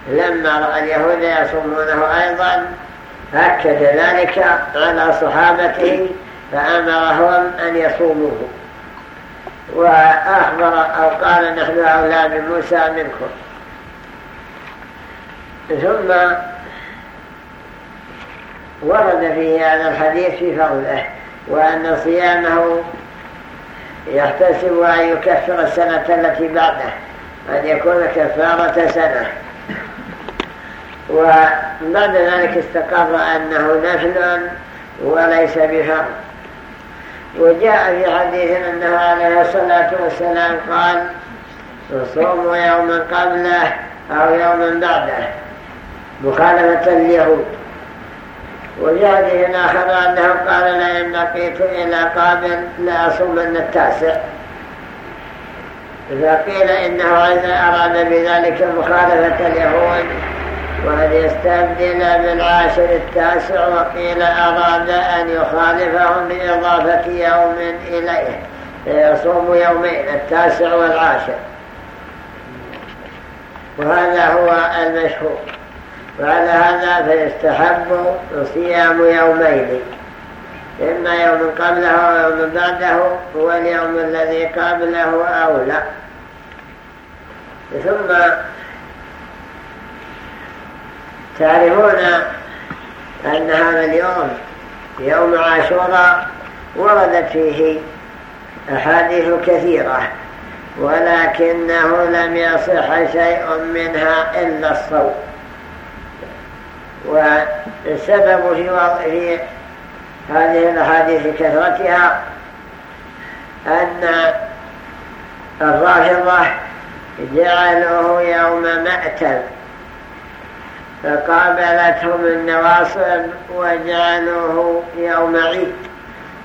لما رأى اليهود يصومونه أيضا أكد ذلك على صحابته فأمرهم أن يصوموه. وأخبر أو قال نحن أولى بموسى منكم. ثم ورد في هذا الحديث في فضله وأن صيامه يحتسب أن يكفر السنة التي بعده أن يكون كفارة سنة. وبعد ذلك استقر أنه نفل وليس بفرض. وجاء في حديث أنه عليه الصلاة والسلام قال صوموا يوما قبله أو يوما بعده. مخالفة اليهود وفي حديث آخر أنه قال لئن لقيت إلى قابل لأصومن التاسع. فقيل إنه أراد بذلك مخالفة اليهود وأن يستبدل بالعاشر التاسع وقيل أراد أن يخالفهم بإضافة يوم إليه فيصوم يومين التاسع والعاشر. وهذا هو المشهور. وعلى هذا فيستحب صيام يومين. إما يوم قبله ويوم بعده هو اليوم الذي قبله أو لا. ثم تعرفون أن هذا اليوم يوم عاشوراء وردت فيه أحاديث كثيرة ولكنه لم يصح شيء منها إلا الصوم. والسبب في هذه الأحاديث كثرتها أن الرافضة جعلوه يوم مأتل فقابلتهم النواصب وجعلوه يوم عيد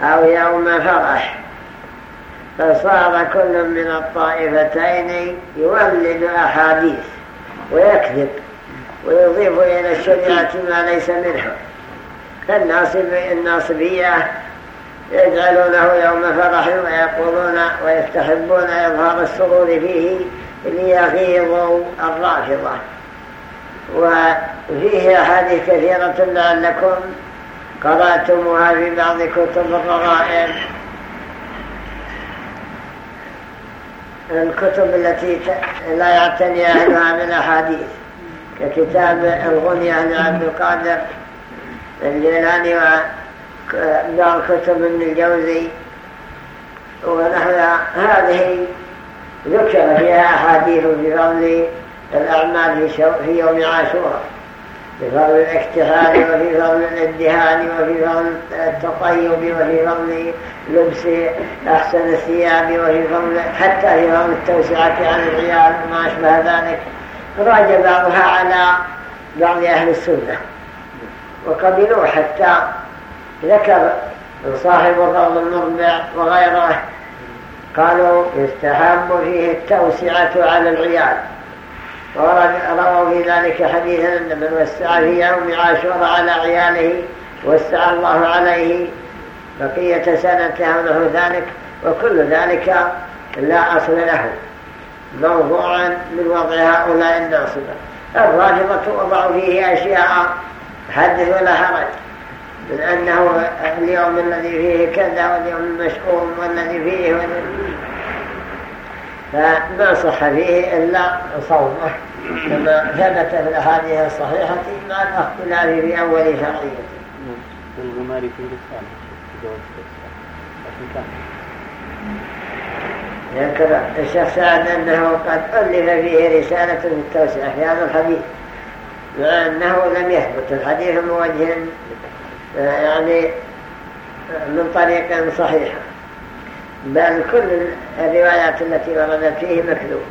أو يوم فرح فصار كل من الطائفتين يولد أحاديث ويكذب. ويضيف إلى الشريعة ما ليس منها. فالناصب الناصبية يجعلونه يوم فرح ويقولون ويستحبون إظهار السرور فيه ليغيظوا الرافضة. وفيه أحاديث كثيرة لعلكم قرأتموها في بعض كتب الرغائب. الكتب التي لا يعتني أهلها بالأحاديث ككتاب الغنية لعبد القادر الجيلاني وبعض كتب ابن الجوزي ونحو هذه ذكر فيها أحاديث في فضل الأعمال في يوم عاشوراء في فضل الاكتحال وفي فضل الادهان وفي فضل التطيب وفي فضل لبس أحسن الثياب وفي فضل حتى في فضل التوسعة عن العيال وما أشبه ذلك. راجع بعضها على بعض أهل السنة. وقبلوا حتى ذكر صاحب الروض المربع وغيره قالوا يستحب فيه التوسعة على العيال. ورووا في ذلك حديثا أن من وسع في يوم عاشور على عياله وسع الله عليه بقية سنته ونحو ذلك وكل ذلك لا أصل له. موضوعا من وضع هؤلاء الناصبة الرافضة وضعوا فيه أشياء حدث ولا حرج من أنه اليوم الذي فيه كذا واليوم المشؤوم والذي فيه فما صح فيه إلا صومه. كما ثبت في الأحاديث الصحيحة مع الاختلاف في أول شرعيته الغماري في رسالة الشيخ سعد أنه قد ألف فيه رسالة في التوسعة في هذا الحديث مع أنه لم يثبت الحديث موجه يعني من طريق صحيح. بل كل الروايات التي وردت فيه مكذوبة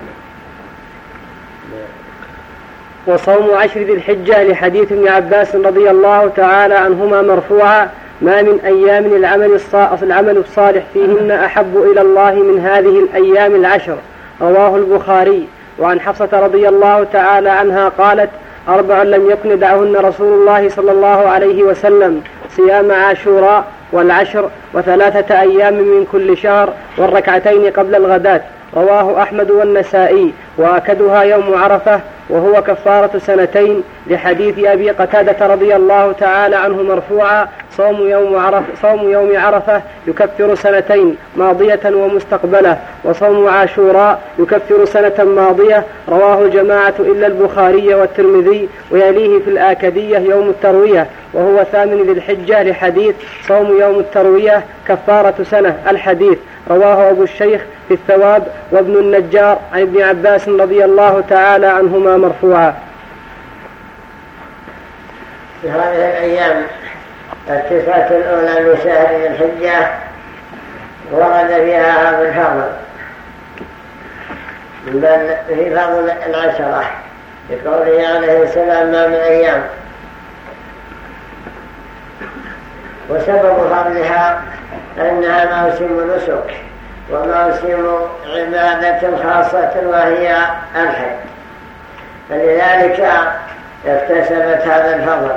وصوم عشر ذي الحجة لحديث ابن عباس رضي الله تعالى عنهما مرفوعا ما من أيام العمل العمل الصالح فيهن أحب إلى الله من هذه الأيام العشر. رواه البخاري. وعن حفصة رضي الله تعالى عنها قالت أربع لم يكن يدعهن رسول الله صلى الله عليه وسلم صيام عاشوراء والعشر وثلاثة أيام من كل شهر والركعتين قبل الغداة. رواه أحمد والنسائي. وأكدها يوم عرفة وهو كفارة سنتين لحديث أبي قتادة رضي الله تعالى عنه مرفوعا. صوم يوم عرفة, صوم يوم عرفة يكفر سنتين ماضية ومستقبلة وصوم عاشوراء يكفر سنة ماضية. رواه الجماعة إلا البخاري والترمذي ويليه في الآكدية يوم التروية وهو ثامن ذي الحجة لحديث صوم يوم التروية كفارة سنة. الحديث رواه أبو الشيخ في الثواب وابن النجار عن ابن عباس رضي الله تعالى عنهما مرفوعا. في هذه الأيام التسعة الأولى من شهر الحجة ورد فيها هذا الفضل بل في فضل العشرة بقوله عليه السلام ما من أيام. وسبب فضلها أنها موسم نسك وموسم عبادة خاصة وهي الحج. فلذلك اكتسبت هذا الفضل.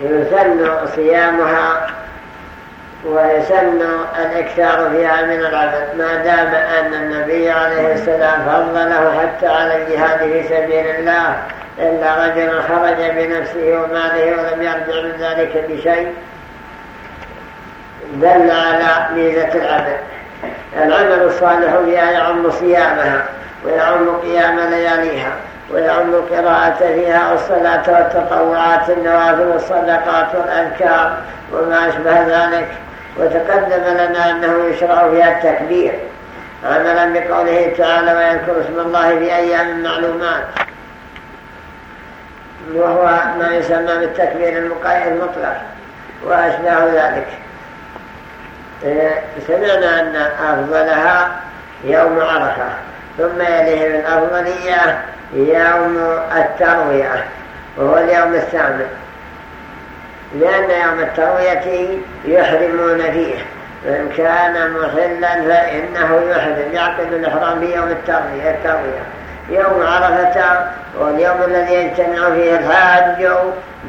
فيسن صيامها ويسن الإكثار فيها من العبد. ما دام أن النبي عليه السلام فضله حتى على الجهاد في سبيل الله إلا رجل خرج بنفسه وماله ولم يرجع من ذلك بشيء دل على ميزة العبد العمل الصالح يعم صيامها ويعم قيام لياليها ويعم القراءة فيها والصلاة والتطوعات النوافل والصدقات والأذكار وما أشبه ذلك. وتقدم لنا أنه يشرع فيها التكبير. عملا بقوله تعالى ويذكر اسم الله في أيام معلومات وهو ما يسمى بالتكبير المطلق وأشبه ذلك. سمعنا أن أفضلها يوم عرفة ثم يليه بالأفضلية يوم التروية وهو اليوم الثامن لأن يوم التروية يحرمون فيه من كان محلا فإنه يحرم يعقد الإحرام في يوم التروية. يوم عرفة واليوم الذي يجتمع فيه الحاج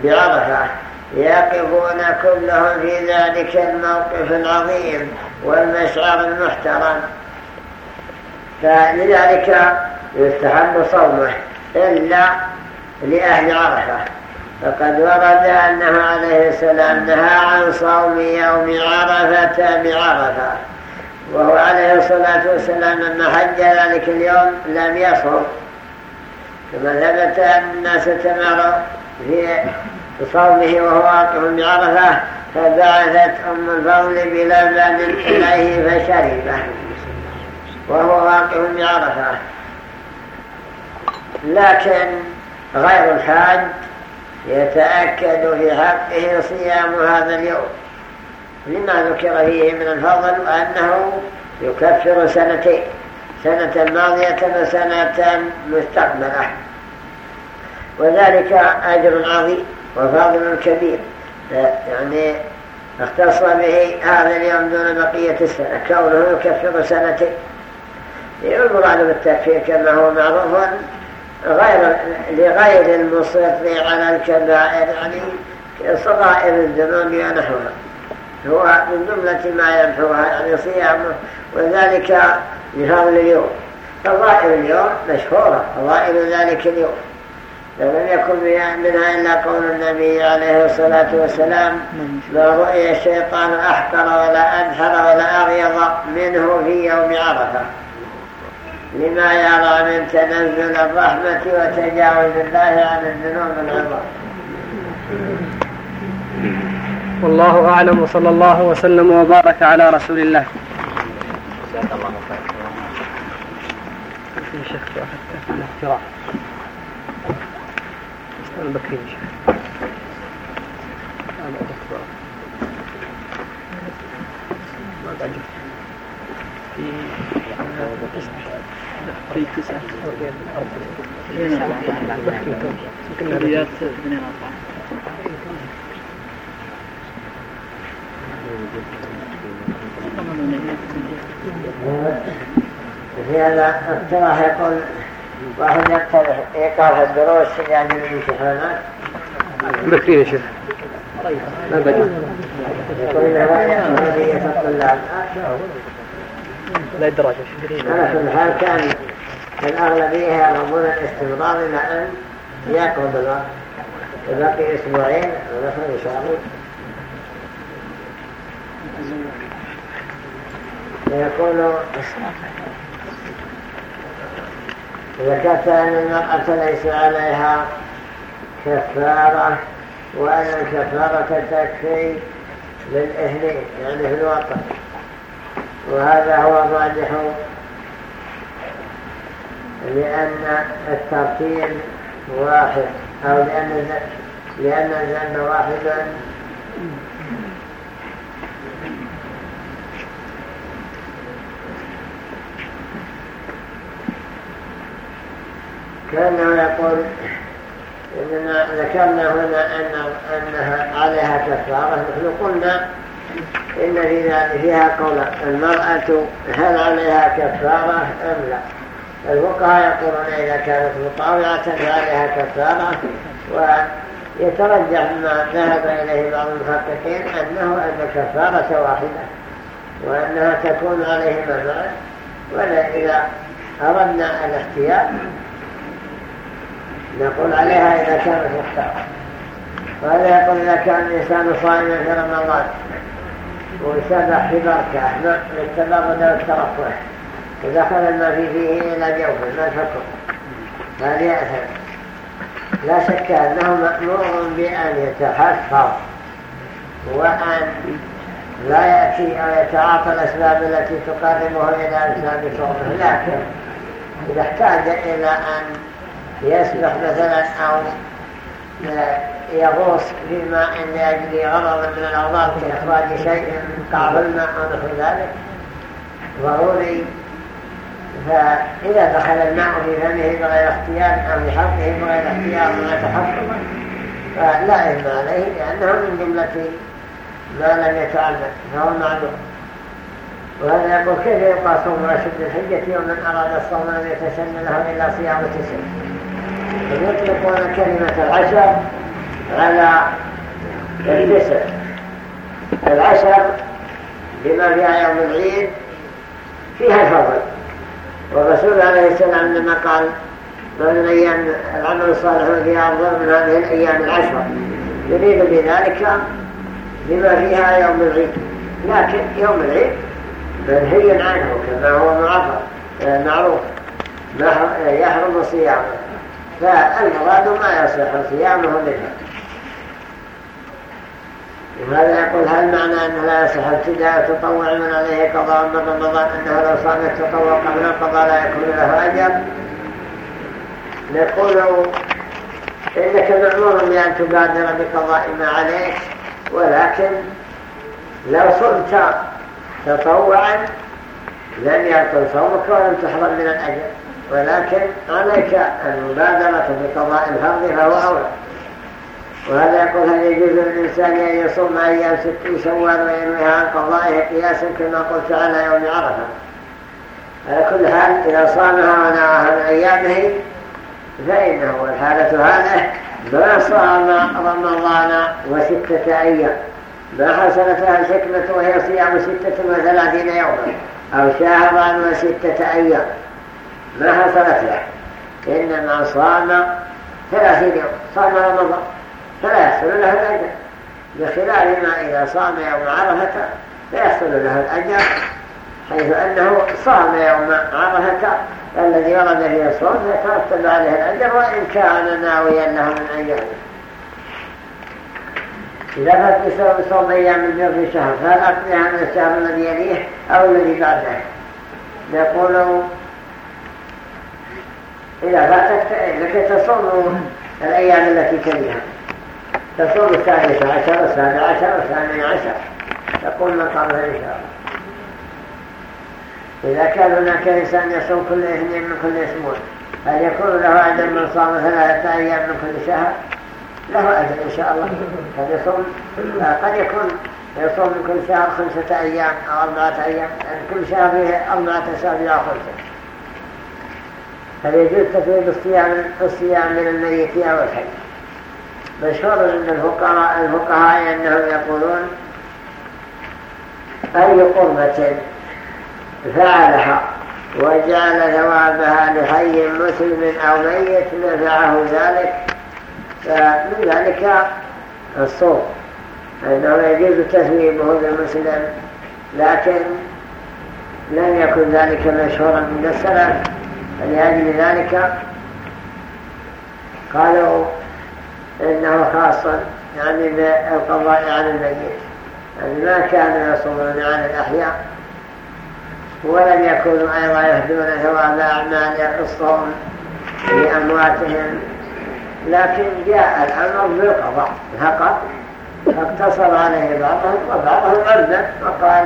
بعرفة. يقفون كلهم في ذلك الموقف العظيم والمشعر المحترم. فلذلك يستحب صومه إلا لأهل عرفة. فقد ورد أنه عليه السلام نهى عن صوم يوم عرفة بعرفة. وهو عليه الصلاة والسلام لما حج ذلك اليوم لم يصوم كما ثبت أن الناس تمروا في بصومه وهو واقف بعرفة فبعثت أم الفضل بلبن إليه فشربه وهو واقف بعرفة. لكن غير الحاج يتأكد في حقه صيام هذا اليوم. لما ذكر فيه من الفضل أنه يكفر سنتين سنة ماضية وسنة مستقبلة. وذلك أجر عظيم وفاضل كبير. يعني اختص به هذا اليوم دون بقية السنة. كونه يكفر سنتين المراد بالتكفير كما هو معروف غير لغير المصر على الكبائر يعني صغائر الذنوب ونحوها. هو من جملة ما ينحوها يعني صيامه وذلك لفضل اليوم. فضائر اليوم مشهورة فضائر ذلك اليوم. لم يكن منها إلا قول النبي عليه الصلاة والسلام ما رؤي الشيطان أحقر ولا أدهر ولا أغيظ منه في يوم عرفة. لما يرى من تنزل الرحمة وتجاوز الله عن الذنوب العظام. والله أعلم وصلى الله وسلم وبارك على رسول الله. في شك واحد البكري في في هذا اقتراح يقول واحد يقترح إيقاف الدروس في هذه الامتحانات بكري يا شيخ. ما بدأ يقول انها هذه الطلاب. لا الدراجة على كل حال كان الأغلبية يرغبون الاستمرار إلى أن يقرب الوقت باقي أسبوعين ونحن إن شاء الله. يقول ذكرت أن المرأة ليس عليها كفارة وأن الكفارة تكفي للإهلين يعني في الوطن. وهذا هو الراجح لأن الترتيب واحد أو لأن لأن الذنب واحد. كأنه يقول إننا ذكرنا هنا أن أنها عليها كفارة. نحن قلنا إن في فيها قول المرأة هل عليها كفارة أم لا. الفقهاء يقولون إذا كانت مطاوعة فعليها كفارة ويترجح ما ذهب إليه بعض المحققين أنه أن الكفارة واحدة وأنها تكون عليهما معا وإذا أردنا الاختيار نقول عليها إذا كانت مختارة وهذا يقول إذا كان الإنسان صائما في رمضان وسبح في بركة للتبرد والترفه ودخل الماء في فيه إلى جوفه ما الحكم هذه أثر. لا شك أنه مأمور بأن يتحفظ وأن لا يأتي أو يتعاطى الأسباب التي تقربه إلى أسباب صومه لكن إذا احتاج إلى أن يسبح مثلا أو يغوص في ماء لأجل غرض من الأعضاء كإخراج شيء من قعب الماء أو نحو ذلك. ضروري فإذا دخل الماء في فمه بغير اختيار أو في حلقه بغير اختيار ولا تحفظ فلا إثم عليه لأنه من جملة ما لم يتعلم فهو معلوم. وهذا يقول كيف يبقى صوم راشد الحجة يوم من أراد الصوم أن يتسنى له إلا صيام تسن يطلقون كلمة العشر على التسع العشر بما فيها يوم العيد فيها الفضل. والرسول عليه السلام لما قال من الأيام العمل الصالح فيها أفضل من هذه الأيام العشر؟ يريد بذلك بما فيها يوم العيد. لكن يوم العيد منهي عنه كما هو معرف معروف. يحرم صيامه. فالمراد ما يصح صيامه منها لماذا يقول هل معنى أنه لا يصح ابتداء تطوع من عليه قضاء من رمضان؟ أنه لو صام التطوع قبل القضاء لا يكون له أجر. نقول إنك مأمور بأن تبادر بقضاء ما عليك ولكن لو صمت تطوعا لم يبطل صومك ولم تحرم من الأجر. ولكن عليك المبادرة بقضاء الفرض فهو أولى. وهذا يقول هل يجوز للإنسان أن يصوم أيام ست شوال وينويها عن قضائه قياسا كما قلت على يوم عرفة. على كل حال إذا صامها ونعاها من أيامه فإنه الحالة هذه ما صام رمضان وستة أيام. ما حصلت لها الحكمة وهي صيام ستة وثلاثين يوما أو شهرا وستة أيام. ما حصلت له إنما صام ثلاثين يوم صام رمضان. فلا يحصل له الأجر. بخلاف ما إذا صام يوم عرفة فيحصل له الأجر حيث أنه صام يوم عرفة. الذي ورد فيه الصوم فيترتب عليه الأجر وإن كان ناويا له من أيامه إذا فات بصوم أيام البر في شهر فهل أقضيها من الشهر الذي يليه أو الذي بعده؟ يقول إذا فاتت فإنك تصوم الأيام التي تليها. تصوم الثالث عشر والسابع عشر والثامن عشر. تقول من قبل إن شاء الله. إذا كان هناك إنسان يصوم كل اثنين من كل أسبوع هل يكون له أجر من صام ثلاثة أيام من كل شهر؟ له أجر إن شاء الله. قد يصوم قد يكون يصوم من كل شهر خمسة أيام أو أربعة أيام يعني كل شهر فيه أربعة أسابيع أو خمسة. هل يجوز تفريد الصيام الصيام من الميت أو الحي مشهور عند الفقهاء الفقهاء أنهم يقولون أي قربة فعلها وجعل ثوابها لحي مسلم أو ميت نفعه ذلك فمن ذلك الصوم. أنه يجوز تثويبه للمسلم لكن لم يكن ذلك مشهورا من السلف. فلأجل ذلك قالوا إنه خاص يعني بالقضاء عن الميت. يعني ما كانوا يصومون عن الأحياء ولم يكونوا أيضا يهدون ثواب أعمال الصوم لأمواتهم لكن جاء الأمر بالقضاء فقط فاقتصر عليه بعضهم وبعضهم أبدا وقال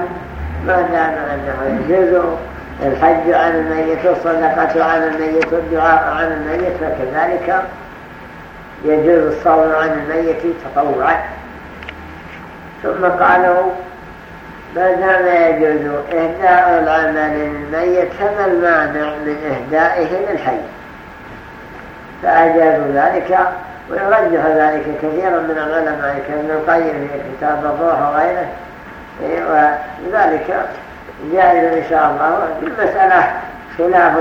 ما دام أنه يجوز الحج عن الميت والصدقة عن الميت والدعاء عن الميت فكذلك يجوز الصوم عن الميت تطوعا. ثم قالوا ما دام يجوز إهداء العمل للميت فما المانع من إهدائه للحي فأجازوا ذلك ويرجح ذلك كثيرا من العلماء كابن القيم في كتاب الروح وغيره. وذلك جائز إن شاء الله. المسألة خلاف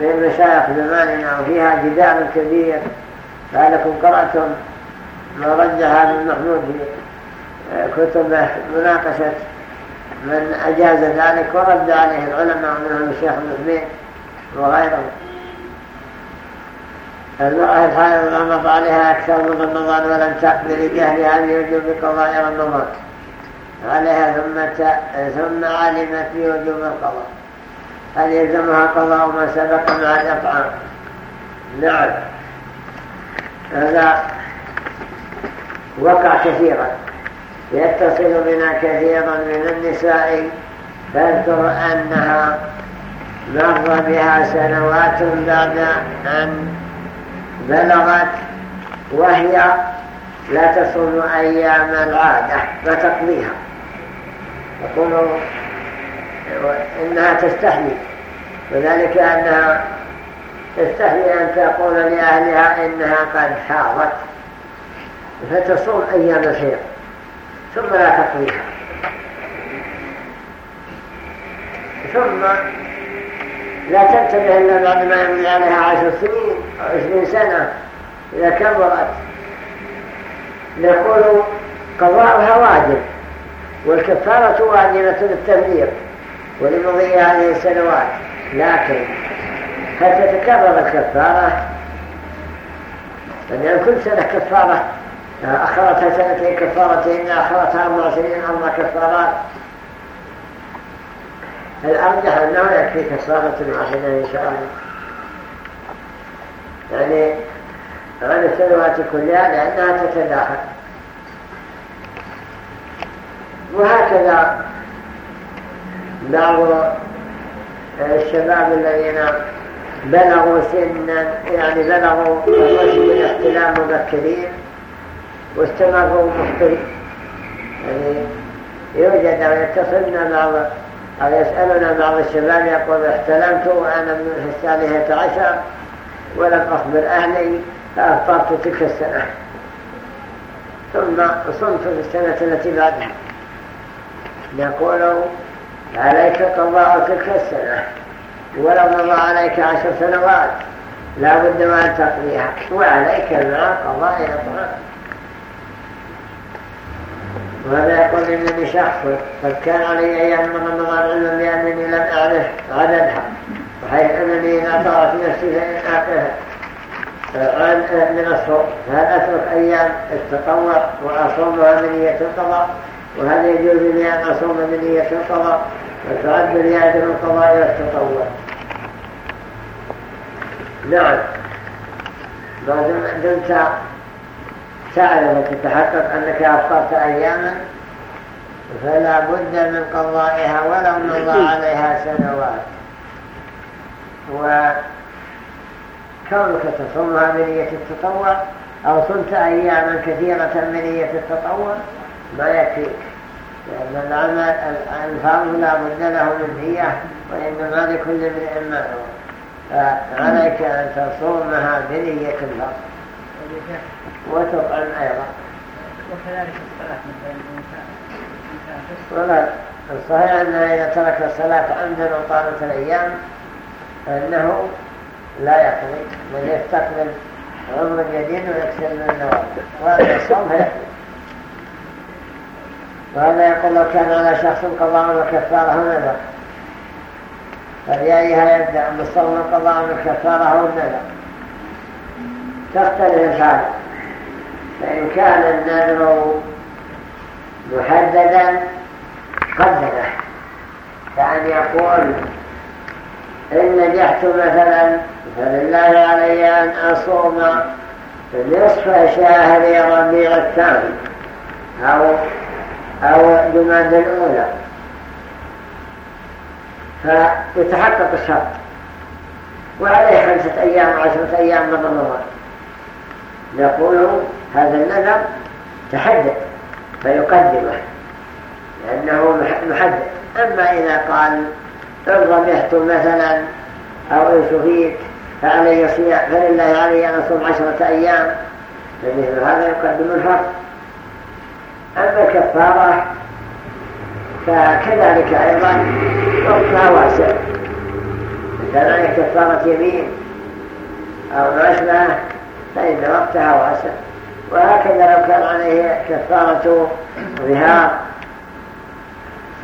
بين مشايخ زماننا وفيها جدال كبير فلكم قرأتم ما رجح ابن محمود في كتب مناقشة من أجاز ذلك ورد عليه العلماء منهم الشيخ المثمين وغيره المرأة الحائض غمض عليها أكثر من رمضان ولم تقبل جهلها بوجوب قضاء رمضان عليها ثم ثم علمت بوجوب القضاء. هل يلزمها قضاء ما سبق مع الإطعام نعم. هذا وقع كثيرا. يتصل بنا كثيرا من النساء فاذكر أنها مر بها سنوات بعد أن بلغت وهي لا تصوم أيام العادة فتقضيها. تقول إنها تستحي وذلك أنها تستحي أن تقول لأهلها إنها قد حاضت. فتصوم أيام الحيض ثم لا تقضيها. ثم لا تنتبه إلا بعد ما يمضي عليها عشر سنين أو عشرين سنة إذا كبرت. نقول قضاءها واجب. والكفارة واجبة للتبليغ ولمضي هذه السنوات لكن هل تتكرر الكفارة؟ لأن كل سنة كفارة أخرتها سنتين كفارتين أخرتها أربع سنين أربع كفارات. الأرجح أنه يكفي كفارة واحدة إن شاء الله. يعني عن السنوات كلها لأنها تتداخل. وهكذا بعض الشباب الذين بلغوا سنا يعني بلغوا الرشد الاحتلام مبكرين واستمروا مخطرين يعني يوجد أو يتصلنا بعض أو يسألنا بعض الشباب يقول احتلمت وأنا من الثالثة عشر ولم أخبر أهلي فأفطرت تلك السنة. ثم صمت في السنة التي بعدها. يقول عليك قضاء تلك السنة ولو مضى عليك عشر سنوات لا بد وأن تقضيها. <laughs> وعليك مع قضاء الأطعام وهذا يقول إنني شخص قد كان علي أيام من رمضان علما بأنني لم أعرف عددها وحيث أنني إذا طارت نفسي فإن أعرفها عن من الصوم فهل أترك أيام التطوع وأصومها بنية القضاء؟ وهل يجوز لي أن أصوم بنية القضاء؟ وتعد نية القضاء والتطوع نعم. ما دمت تعلم وتتحقق أنك أفطرت أياما فلا بد من قضائها ولو مضى <coughs> عليها سنوات. وكونك تصومها بنية التطوع أو صمت أياما كثيرة بنية التطوع ما يكفيك لأن العمل الفرض لا بد له من نية وإنما لكل امرئ ما فعليك أن تصومها بنية الفرض. وتطعم أيضا. وكذلك الصلاة مثلا الصحيح أنه إذا ترك الصلاة عمدا وطالت الأيام فإنه لا يقضي. بل يستقبل عمر جديد ويكسر من النوافل. وهذا الصوم فيقضي وهذا يقول لو كان على شخص قضاء وكفاره نذر فبأيها يبدأ بالصوم القضاء والكفاره أو النذر تختلف الحال. فإن كان النذر محددا قدره. كأن يقول إن نجحت مثلا فلله علي أن أصوم نصف شهر ربيع الثاني. أو أو جماد الأولى. فيتحقق الشرط. وعليه خمسة أيام وعشرة أيام من رمضان نقول هذا النذر تحدد فيقدمه لأنه محدد أما إذا قال إن ربحت مثلا أو إن شفيت فعلي صيام فلله علي أن أصوم عشرة أيام فمثل هذا يقدم الفرق أما الكفارة فكذلك أيضا وقتها واسع عليه كفارة يمين أو نشبه فإن وقتها واسع. وهكذا لو كان عليه كفارة ظهار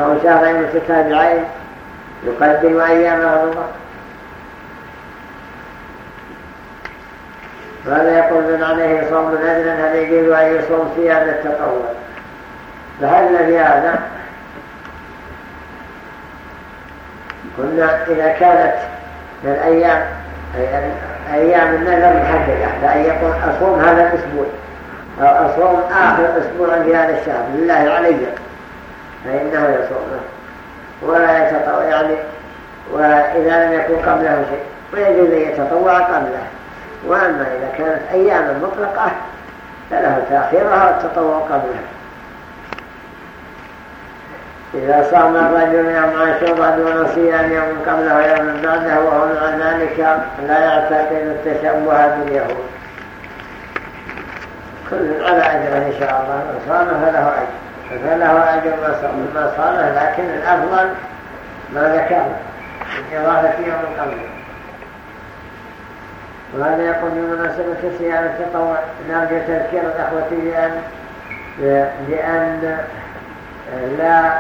أو شهرين متتابعين يقدم أيام رمضان. وهذا يقول من عليه صوم نذرا هل يجوز أن يصوم صيام التطوع فهل في هذا؟ قلنا إذا كانت من الأيام أيام النذر محددة فأن يقول أصوم هذا الأسبوع أو أصوم آخر أسبوع في هذا الشهر لله علي. فإنه يصومه ولا يتطوع يعني وإذا لم يكن قبله شيء ويجوز أن يتطوع قبله. وأما إذا كانت أياما مطلقة فله تأخيرها والتطوع قبلها إذا صام الرجل يوم عاشوراء دون صيام يوم قبله ويوم بعده وهو مع ذلك لا يعتقد التشبه باليهود. كل على أجره إن شاء الله. من صام فله أجر. فله أجر ما صامه لكن الأفضل ما ذكرنا إضافة يوم قبله. وهذا يقول بمناسبة صيام التطوع نرجو تذكير الأخوة بأن بأن لا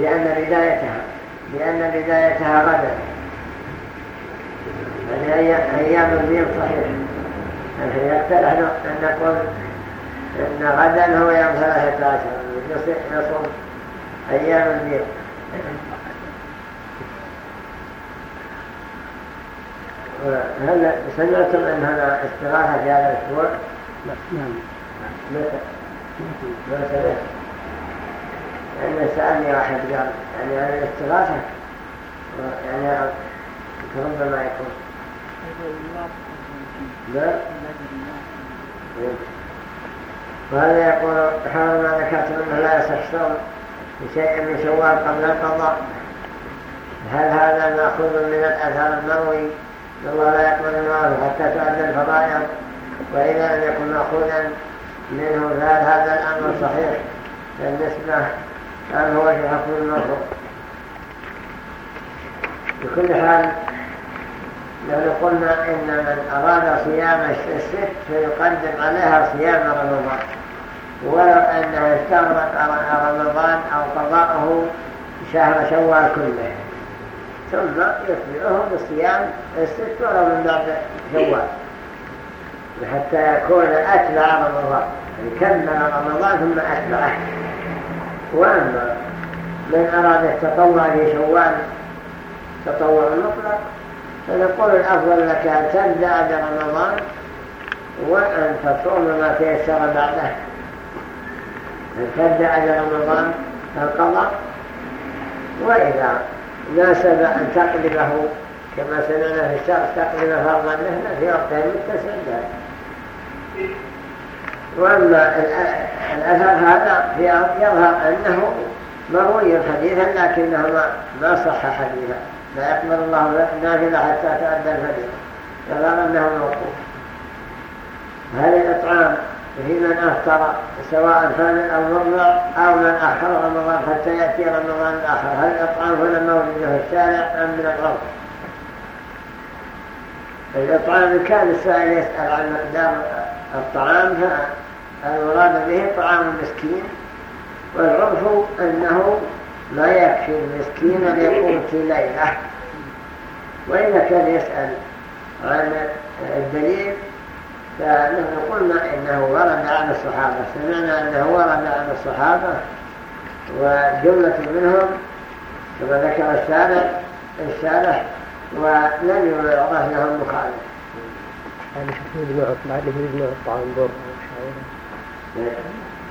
لأن بدايتها لأن بدايتها غدا. يعني أيام البيض صحيح. يعني يقترح أن نقول أن غدا هو يوم ثلاثة عشر. يصوم أيام البيض هل سمعتم أن هذا استغاثة في هذا الأسبوع؟ نعم. متى؟ ما سمعت لأن سألني واحد قال يعني هذه الاستغاثة؟ يعني ربما يكون. لا؟ وهذا يقول حول ما ذكرت منه لا يصح بشيء من شوال قبل القضاء. هل هذا مأخوذ من الأثر المروي الله لا يقبل المعروف حتى تؤدى الفضائل. وإذا لم يكن مأخوذا منه فهل هذا الأمر صحيح؟ بالنسبة هل هو في المرفوع بكل حال لو قلنا إن من أراد صيام الست فيقدم عليها صيام رمضان. ولو أنه استغرق رمضان أو قضاءه شهر شوال كله. ثم يتبعه بصيام الست ولو من بعد شوال. حتى يكون أتبع رمضان. يعني رمضان ثم أتبعه. وأما من أراد التطوع في شوال. تطوع مطلق. فنقول الأفضل لك أن تبدأ برمضان وأن تصوم ما تيسر بعده. أن تبدأ برمضان القضاء. وإذا ناسب أن تقلبه كما سمعنا في الشرق تقلب فرضا له في وقته متسع وأما الأثر هذا يظهر أنه مروي حديثا لكنه ما صح حديثا. لا يقبل الله نافلة حتى تؤدى الفريضة يظهر أنه موقوف. هل الإطعام في من أفطر سواء كان المرضع أو من أخر رمضان حتى يأتي رمضان الآخر؟ هل الإطعام هنا في الشارع أم من الأرض الإطعام كان السائل يسأل عن مقدار الطعام فالمراد به طعام المسكين والعرف أنه لا يكفي المسكين في ليلة. وإذا كان يسأل عن الدليل فنحن قلنا إنه ورد عن الصحابة. سمعنا أنه ورد عن الصحابة وجملة منهم كما ذكر الشارع الشارع ولم يعرف لهم مخالف يعني شوفوا نوع ما اللي نوع الطعام. بر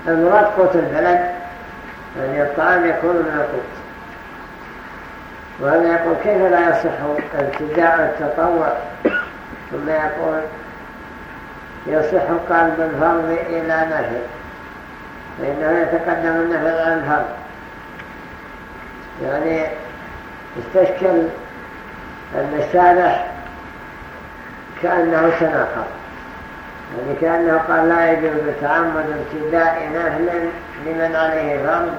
المراد قوت البلد يعني الطعام يكون من القوت. وهذا يقول كيف لا يصح ابتداء التطوع ثم يقول يصح قلب الفرض إلى نفل فإنه يتقدم النفل عن الفرض يعني استشكل الشارح كأنه تناقض. يعني كأنه قال لا يجوز تعمد ابتداء نفل لمن عليه فرض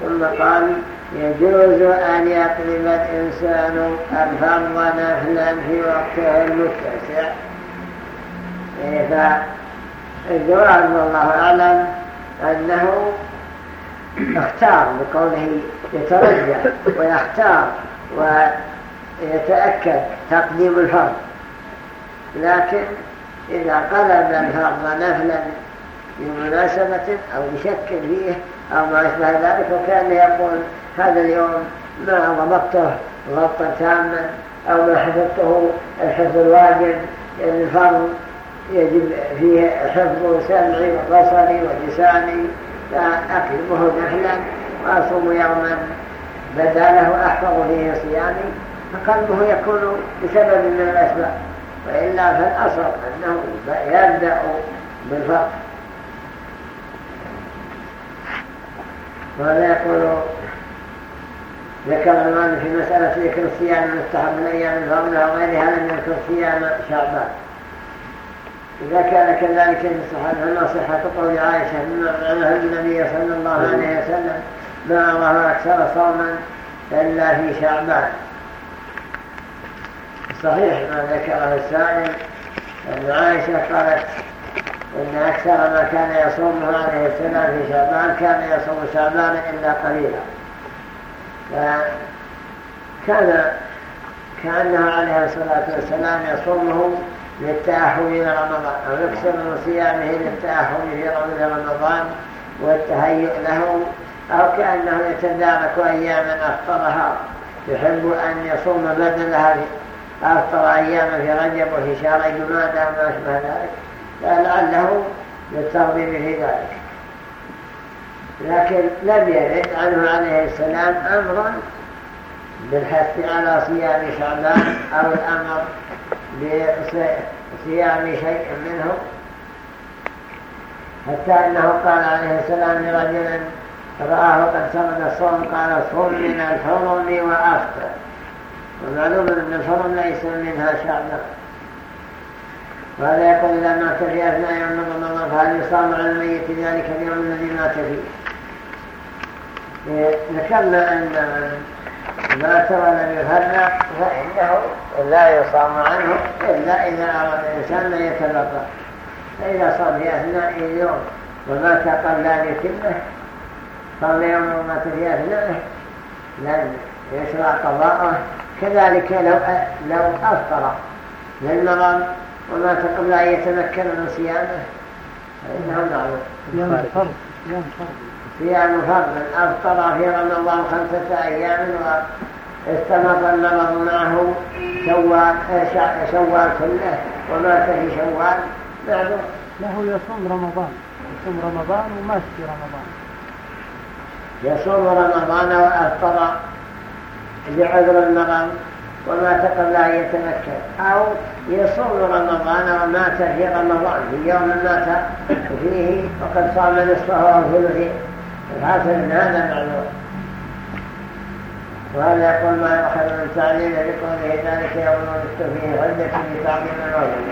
ثم قال يجوز أن يقلب الإنسان الفرض نفلا في وقته المتسع. إيه، فالجواب والله أعلم أنه اختار بقوله يترجع ويختار ويتأكد تقديم الفرض لكن إذا قلب الفرض نفلا بمناسبة أو بشك فيه أو ما أشبه ذلك وكان يقول هذا اليوم ما ضبطته ضبطا تاما أو ما حفظته الحفظ الواجب الفرض يجب فيه حفظ سمعي وبصري ولساني فأكلمه نحلا وأصوم يوما بداله أحفظ فيه صيامي فقلبه يكون بسبب من الأسباب. وإلا فالأصل أنه يبدأ بالفرق وهذا يقول ذكر الإمام في مسألة ذكر الصيام المستحب من أيام الفضل وغيرها لم يذكر صيام شعبان. إذا كان كذلك فما صحة قول عائشة عنها النبي صلى الله عليه وسلم ما أراه أكثر صوما إلا في شعبان. صحيح ما ذكره السائل أن عائشة قالت إن أكثر ما كان يصومه عليه السلام في شعبان كان يصوم شعبان إلا قليلا. فكان كأنه عليه الصلاة والسلام يصومه للتأهل إلى رمضان أو يكسر من صيامه للتأهل في رمضان والتهيؤ له أو كأنه يتدارك أياما أفطرها يحب أن يصوم بدلها أفطر أياما في رجب وفي شهر جمادة وما أشبه ذلك فلعله للترغيب في ذلك. لكن لم يرد عنه عليه السلام أمرا بالحث على صيام شعبان أو الأمر بصيام شيء منه. حتى أنه قال عليه السلام لرجل رآه قد سرد الصوم قال صوم من الحرم وأفطر. ومعلوم أن الحرم ليس منها شعبان وهذا يقول إذا مات في أثناء يوم رمضان فهل يصام على الميت ذلك اليوم الذي مات فيه؟ ذكرنا أن مات ولم يفرق فإنه لا يصام عنه إلا إذا أراد الإنسان أن يتلقى. فإذا صام في أثناء اليوم ومات قبل أن يتمه يوم ومات في أثنائه لن يشرع قضاءه. كذلك لو لو أفطر. للمرض ومات قبل أن يتمكن من صيامه. فإنه معروف يوم الفرض يوم الفرض صيام فرض. أفطر في رمضان خمسة أيام واستمر المرض معه شوال, شوال كله. ومات في شوال معذور له. يصوم رمضان. يصوم رمضان ومات في رمضان. يصوم رمضان وأفطر بعذر المرض ومات قبل أن يتمكن. أو يصوم رمضان ومات في رمضان. في يوم مات فيه وقد صام نصفه أو ثلثه الحاصل ان هذا معلوم وهذا يقول ما يؤخذ من تعليل لقوله ذلك يوم ولدت فيه عدة بتعظيم الوزن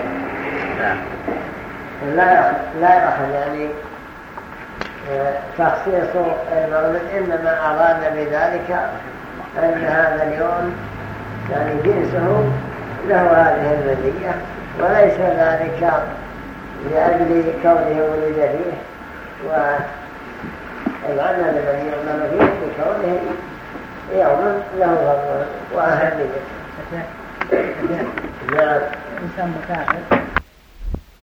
لا لا يؤخذ يعني آه، تخصيص المولد إنما أراد بذلك ان هذا اليوم يعني جنسه له هذه المزيه وليس ذلك لأجل كونه ولد فيه العمل الذي يعمل فيه بكونه يوم له فضل وأهمية نعم. إنسان مكافر